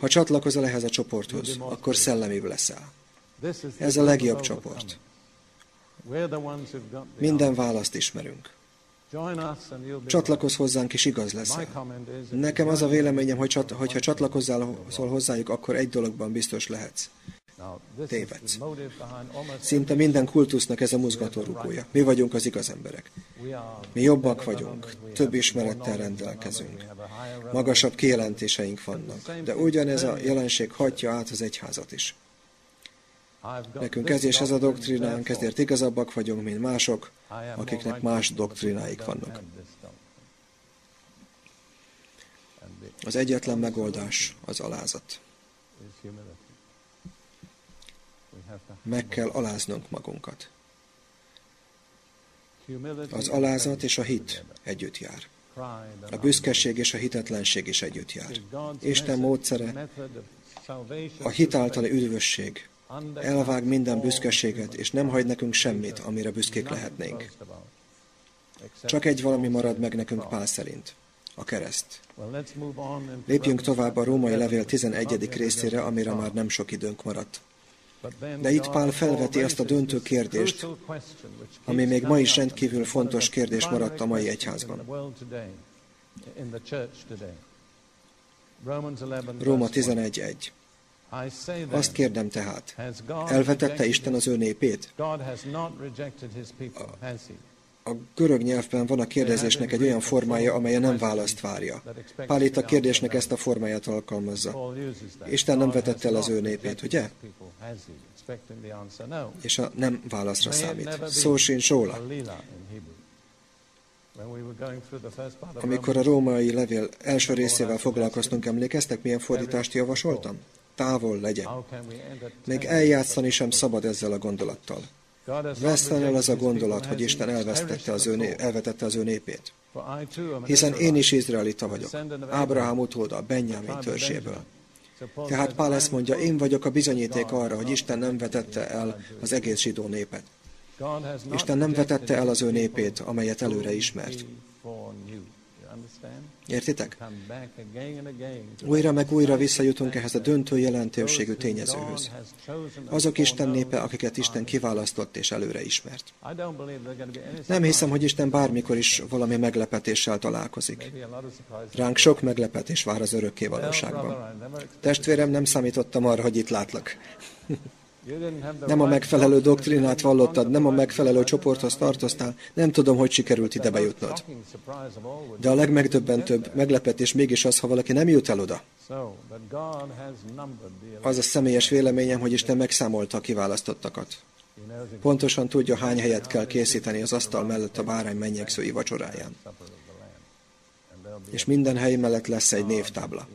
Ha csatlakozol ehhez a csoporthoz, akkor szellemibb leszel. Ez a legjobb csoport. Minden választ ismerünk. Csatlakozz hozzánk, és igaz leszel. Nekem az a véleményem, hogy csat, hogyha csatlakozzál hozzájuk, akkor egy dologban biztos lehetsz. Tévedsz. Szinte minden kultusznak ez a mozgatórugója. Mi vagyunk az igaz emberek. Mi jobbak vagyunk, több ismerettel rendelkezünk. Magasabb kijelentéseink vannak. De ugyanez a jelenség hagyja át az egyházat is. Nekünk ez és ez a doktrinánk, ezért igazabbak vagyunk, mint mások, akiknek más doktrináik vannak. Az egyetlen megoldás az alázat. Meg kell aláznunk magunkat. Az alázat és a hit együtt jár. A büszkeség és a hitetlenség is együtt jár. Isten módszere, a hit általi üdvösség, elvág minden büszkeséget, és nem hagy nekünk semmit, amire büszkék lehetnénk. Csak egy valami marad meg nekünk Pál szerint, a kereszt. Lépjünk tovább a római levél 11. részére, amire már nem sok időnk maradt. De itt Pál felveti azt a döntő kérdést, ami még ma is rendkívül fontos kérdés maradt a mai egyházban. Róma 11.1. Azt kérdem tehát, elvetette Isten az ő népét? A görög nyelvben van a kérdezésnek egy olyan formája, amely nem választ várja. Pál itt a kérdésnek ezt a formáját alkalmazza. Isten nem vetette el az ő népét, ugye? És a nem válaszra számít. Szó sincs róla. Amikor a római levél első részével foglalkoztunk, emlékeztek, milyen fordítást javasoltam? Távol legyen. Még eljátszani sem szabad ezzel a gondolattal. Veszten el az a gondolat, hogy Isten elvesztette az ő, elvetette az ő népét. Hiszen én is izraelita vagyok, Ábrahám utóda, Benjamin törzséből. Tehát Pál ezt mondja, én vagyok a bizonyíték arra, hogy Isten nem vetette el az egész zsidó népet. Isten nem vetette el az ő népét, amelyet előre ismert. Értitek? Újra meg újra visszajutunk ehhez a döntő jelentőségű tényezőhöz. Azok Isten népe, akiket Isten kiválasztott és előre ismert. Nem hiszem, hogy Isten bármikor is valami meglepetéssel találkozik. Ránk sok meglepetés vár az örökké valóságban. Testvérem, nem számítottam arra, hogy itt látlak. Nem a megfelelő doktrinát vallottad, nem a megfelelő csoporthoz tartoztál, nem tudom, hogy sikerült ide bejutnod. De a legmegdöbbentőbb meglepetés mégis az, ha valaki nem jut el oda. Az a személyes véleményem, hogy Isten megszámolta a kiválasztottakat. Pontosan tudja, hány helyet kell készíteni az asztal mellett a bárány mennyegzői vacsoráján. És minden hely mellett lesz egy névtábla.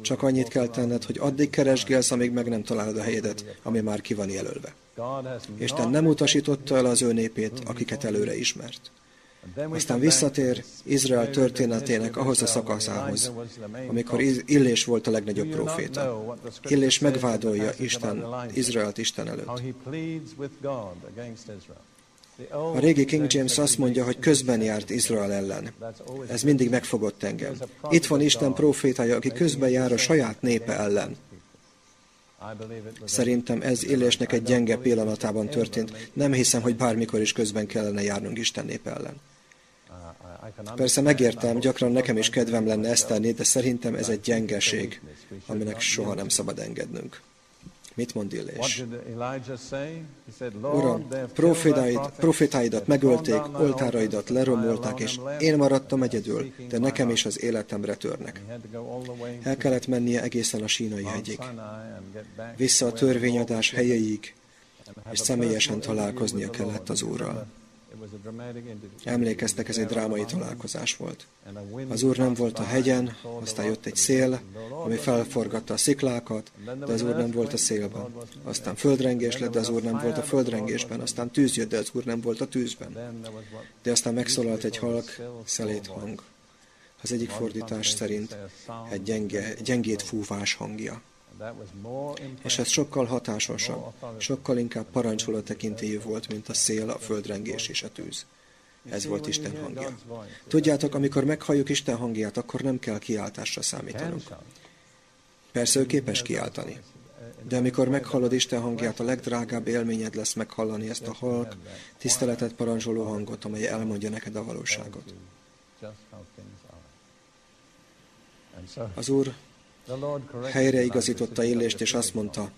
Csak annyit kell tenned, hogy addig keresgélsz, amíg meg nem találod a helyedet, ami már ki van jelölve. Isten nem utasította el az ő népét, akiket előre ismert. Aztán visszatér Izrael történetének ahhoz a szakaszához, amikor Illés volt a legnagyobb proféta. Illés megvádolja Isten, Izraelt Isten előtt. A régi King James azt mondja, hogy közben járt Izrael ellen. Ez mindig megfogott engem. Itt van Isten profétája, aki közben jár a saját népe ellen. Szerintem ez élésnek egy gyenge pillanatában történt. Nem hiszem, hogy bármikor is közben kellene járnunk Isten nép ellen. Persze megértem, gyakran nekem is kedvem lenne ezt tenni, de szerintem ez egy gyengeség, aminek soha nem szabad engednünk. Mit mond Illés? Uram, profétáid, profétáidat megölték, oltáraidat leromolták, és én maradtam egyedül, de nekem is az életemre törnek. El kellett mennie egészen a sínai hegyig, vissza a törvényadás helyeig, és személyesen találkoznia kellett az Úrral. Emlékeztek, ez egy drámai találkozás volt. Az Úr nem volt a hegyen, aztán jött egy szél, ami felforgatta a sziklákat, de az Úr nem volt a szélben. Aztán földrengés lett, de az Úr nem volt a földrengésben. Aztán tűz jött, de az Úr nem volt a tűzben. De aztán megszólalt egy halk, szelét hang. Az egyik fordítás szerint egy gyenge, gyengét fúvás hangja. És ez sokkal hatásosabb, sokkal inkább parancsoló tekintélyű volt, mint a szél, a földrengés és a tűz. Ez volt Isten hangja. Tudjátok, amikor meghalljuk Isten hangját, akkor nem kell kiáltásra számítanunk. Persze ő képes kiáltani. De amikor meghallod Isten hangját, a legdrágább élményed lesz meghallani ezt a halk, tiszteletet parancsoló hangot, amely elmondja neked a valóságot. Az Úr helyreigazította Illést, és azt mondta,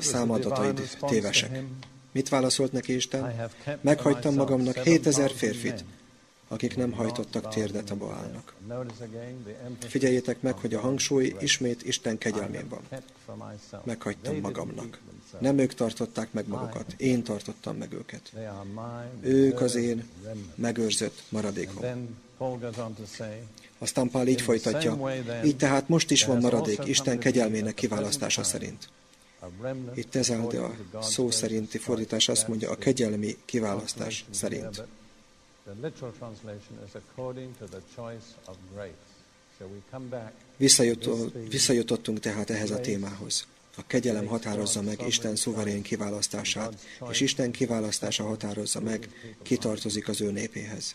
számadataid tévesek. Mit válaszolt neki Isten? Meghagytam magamnak 7000 férfit, akik nem hajtottak térdet a Baálnak. Figyeljétek meg, hogy a hangsúly ismét Isten kegyelmén van. Meghagytam magamnak. Nem ők tartották meg magukat, én tartottam meg őket. Ők az én megőrzött maradékom. Aztán Pál így folytatja, így tehát most is van maradék Isten kegyelmének kiválasztása szerint. Itt ez a szó szerinti fordítás azt mondja, a kegyelmi kiválasztás szerint. Visszajutottunk tehát ehhez a témához. A kegyelem határozza meg Isten szuverén kiválasztását, és Isten kiválasztása határozza meg, ki tartozik az ő népéhez.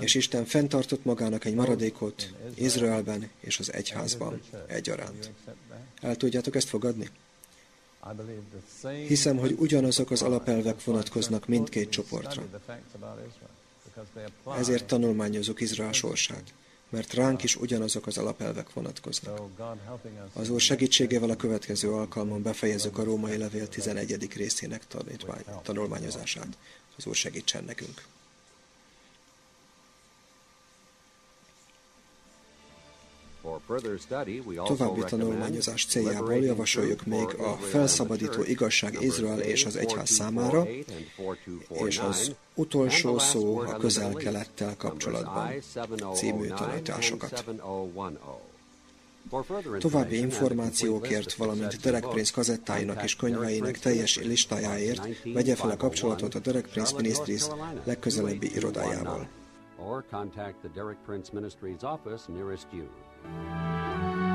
És Isten fenntartott magának egy maradékot Izraelben és az egyházban egyaránt. El tudjátok ezt fogadni? Hiszem, hogy ugyanazok az alapelvek vonatkoznak mindkét csoportra. Ezért tanulmányozunk Izrael sorsát, mert ránk is ugyanazok az alapelvek vonatkoznak. Az Úr segítségével a következő alkalmon befejezzük a római levél 11. részének tanulmányozását. Az Úr segítsen nekünk. További tanulmányozás céljából javasoljuk még a felszabadító igazság Izrael és az egyház számára, és az utolsó szó a közel-kelettel kapcsolatban című tanításokat. További információkért, valamint Derek Prince kazettáinak és könyveinek teljes listájáért vegye fel a kapcsolatot a Derek Prince Ministries legközelebbi irodájával. or contact the Derek Prince Ministries office nearest you. Thank you.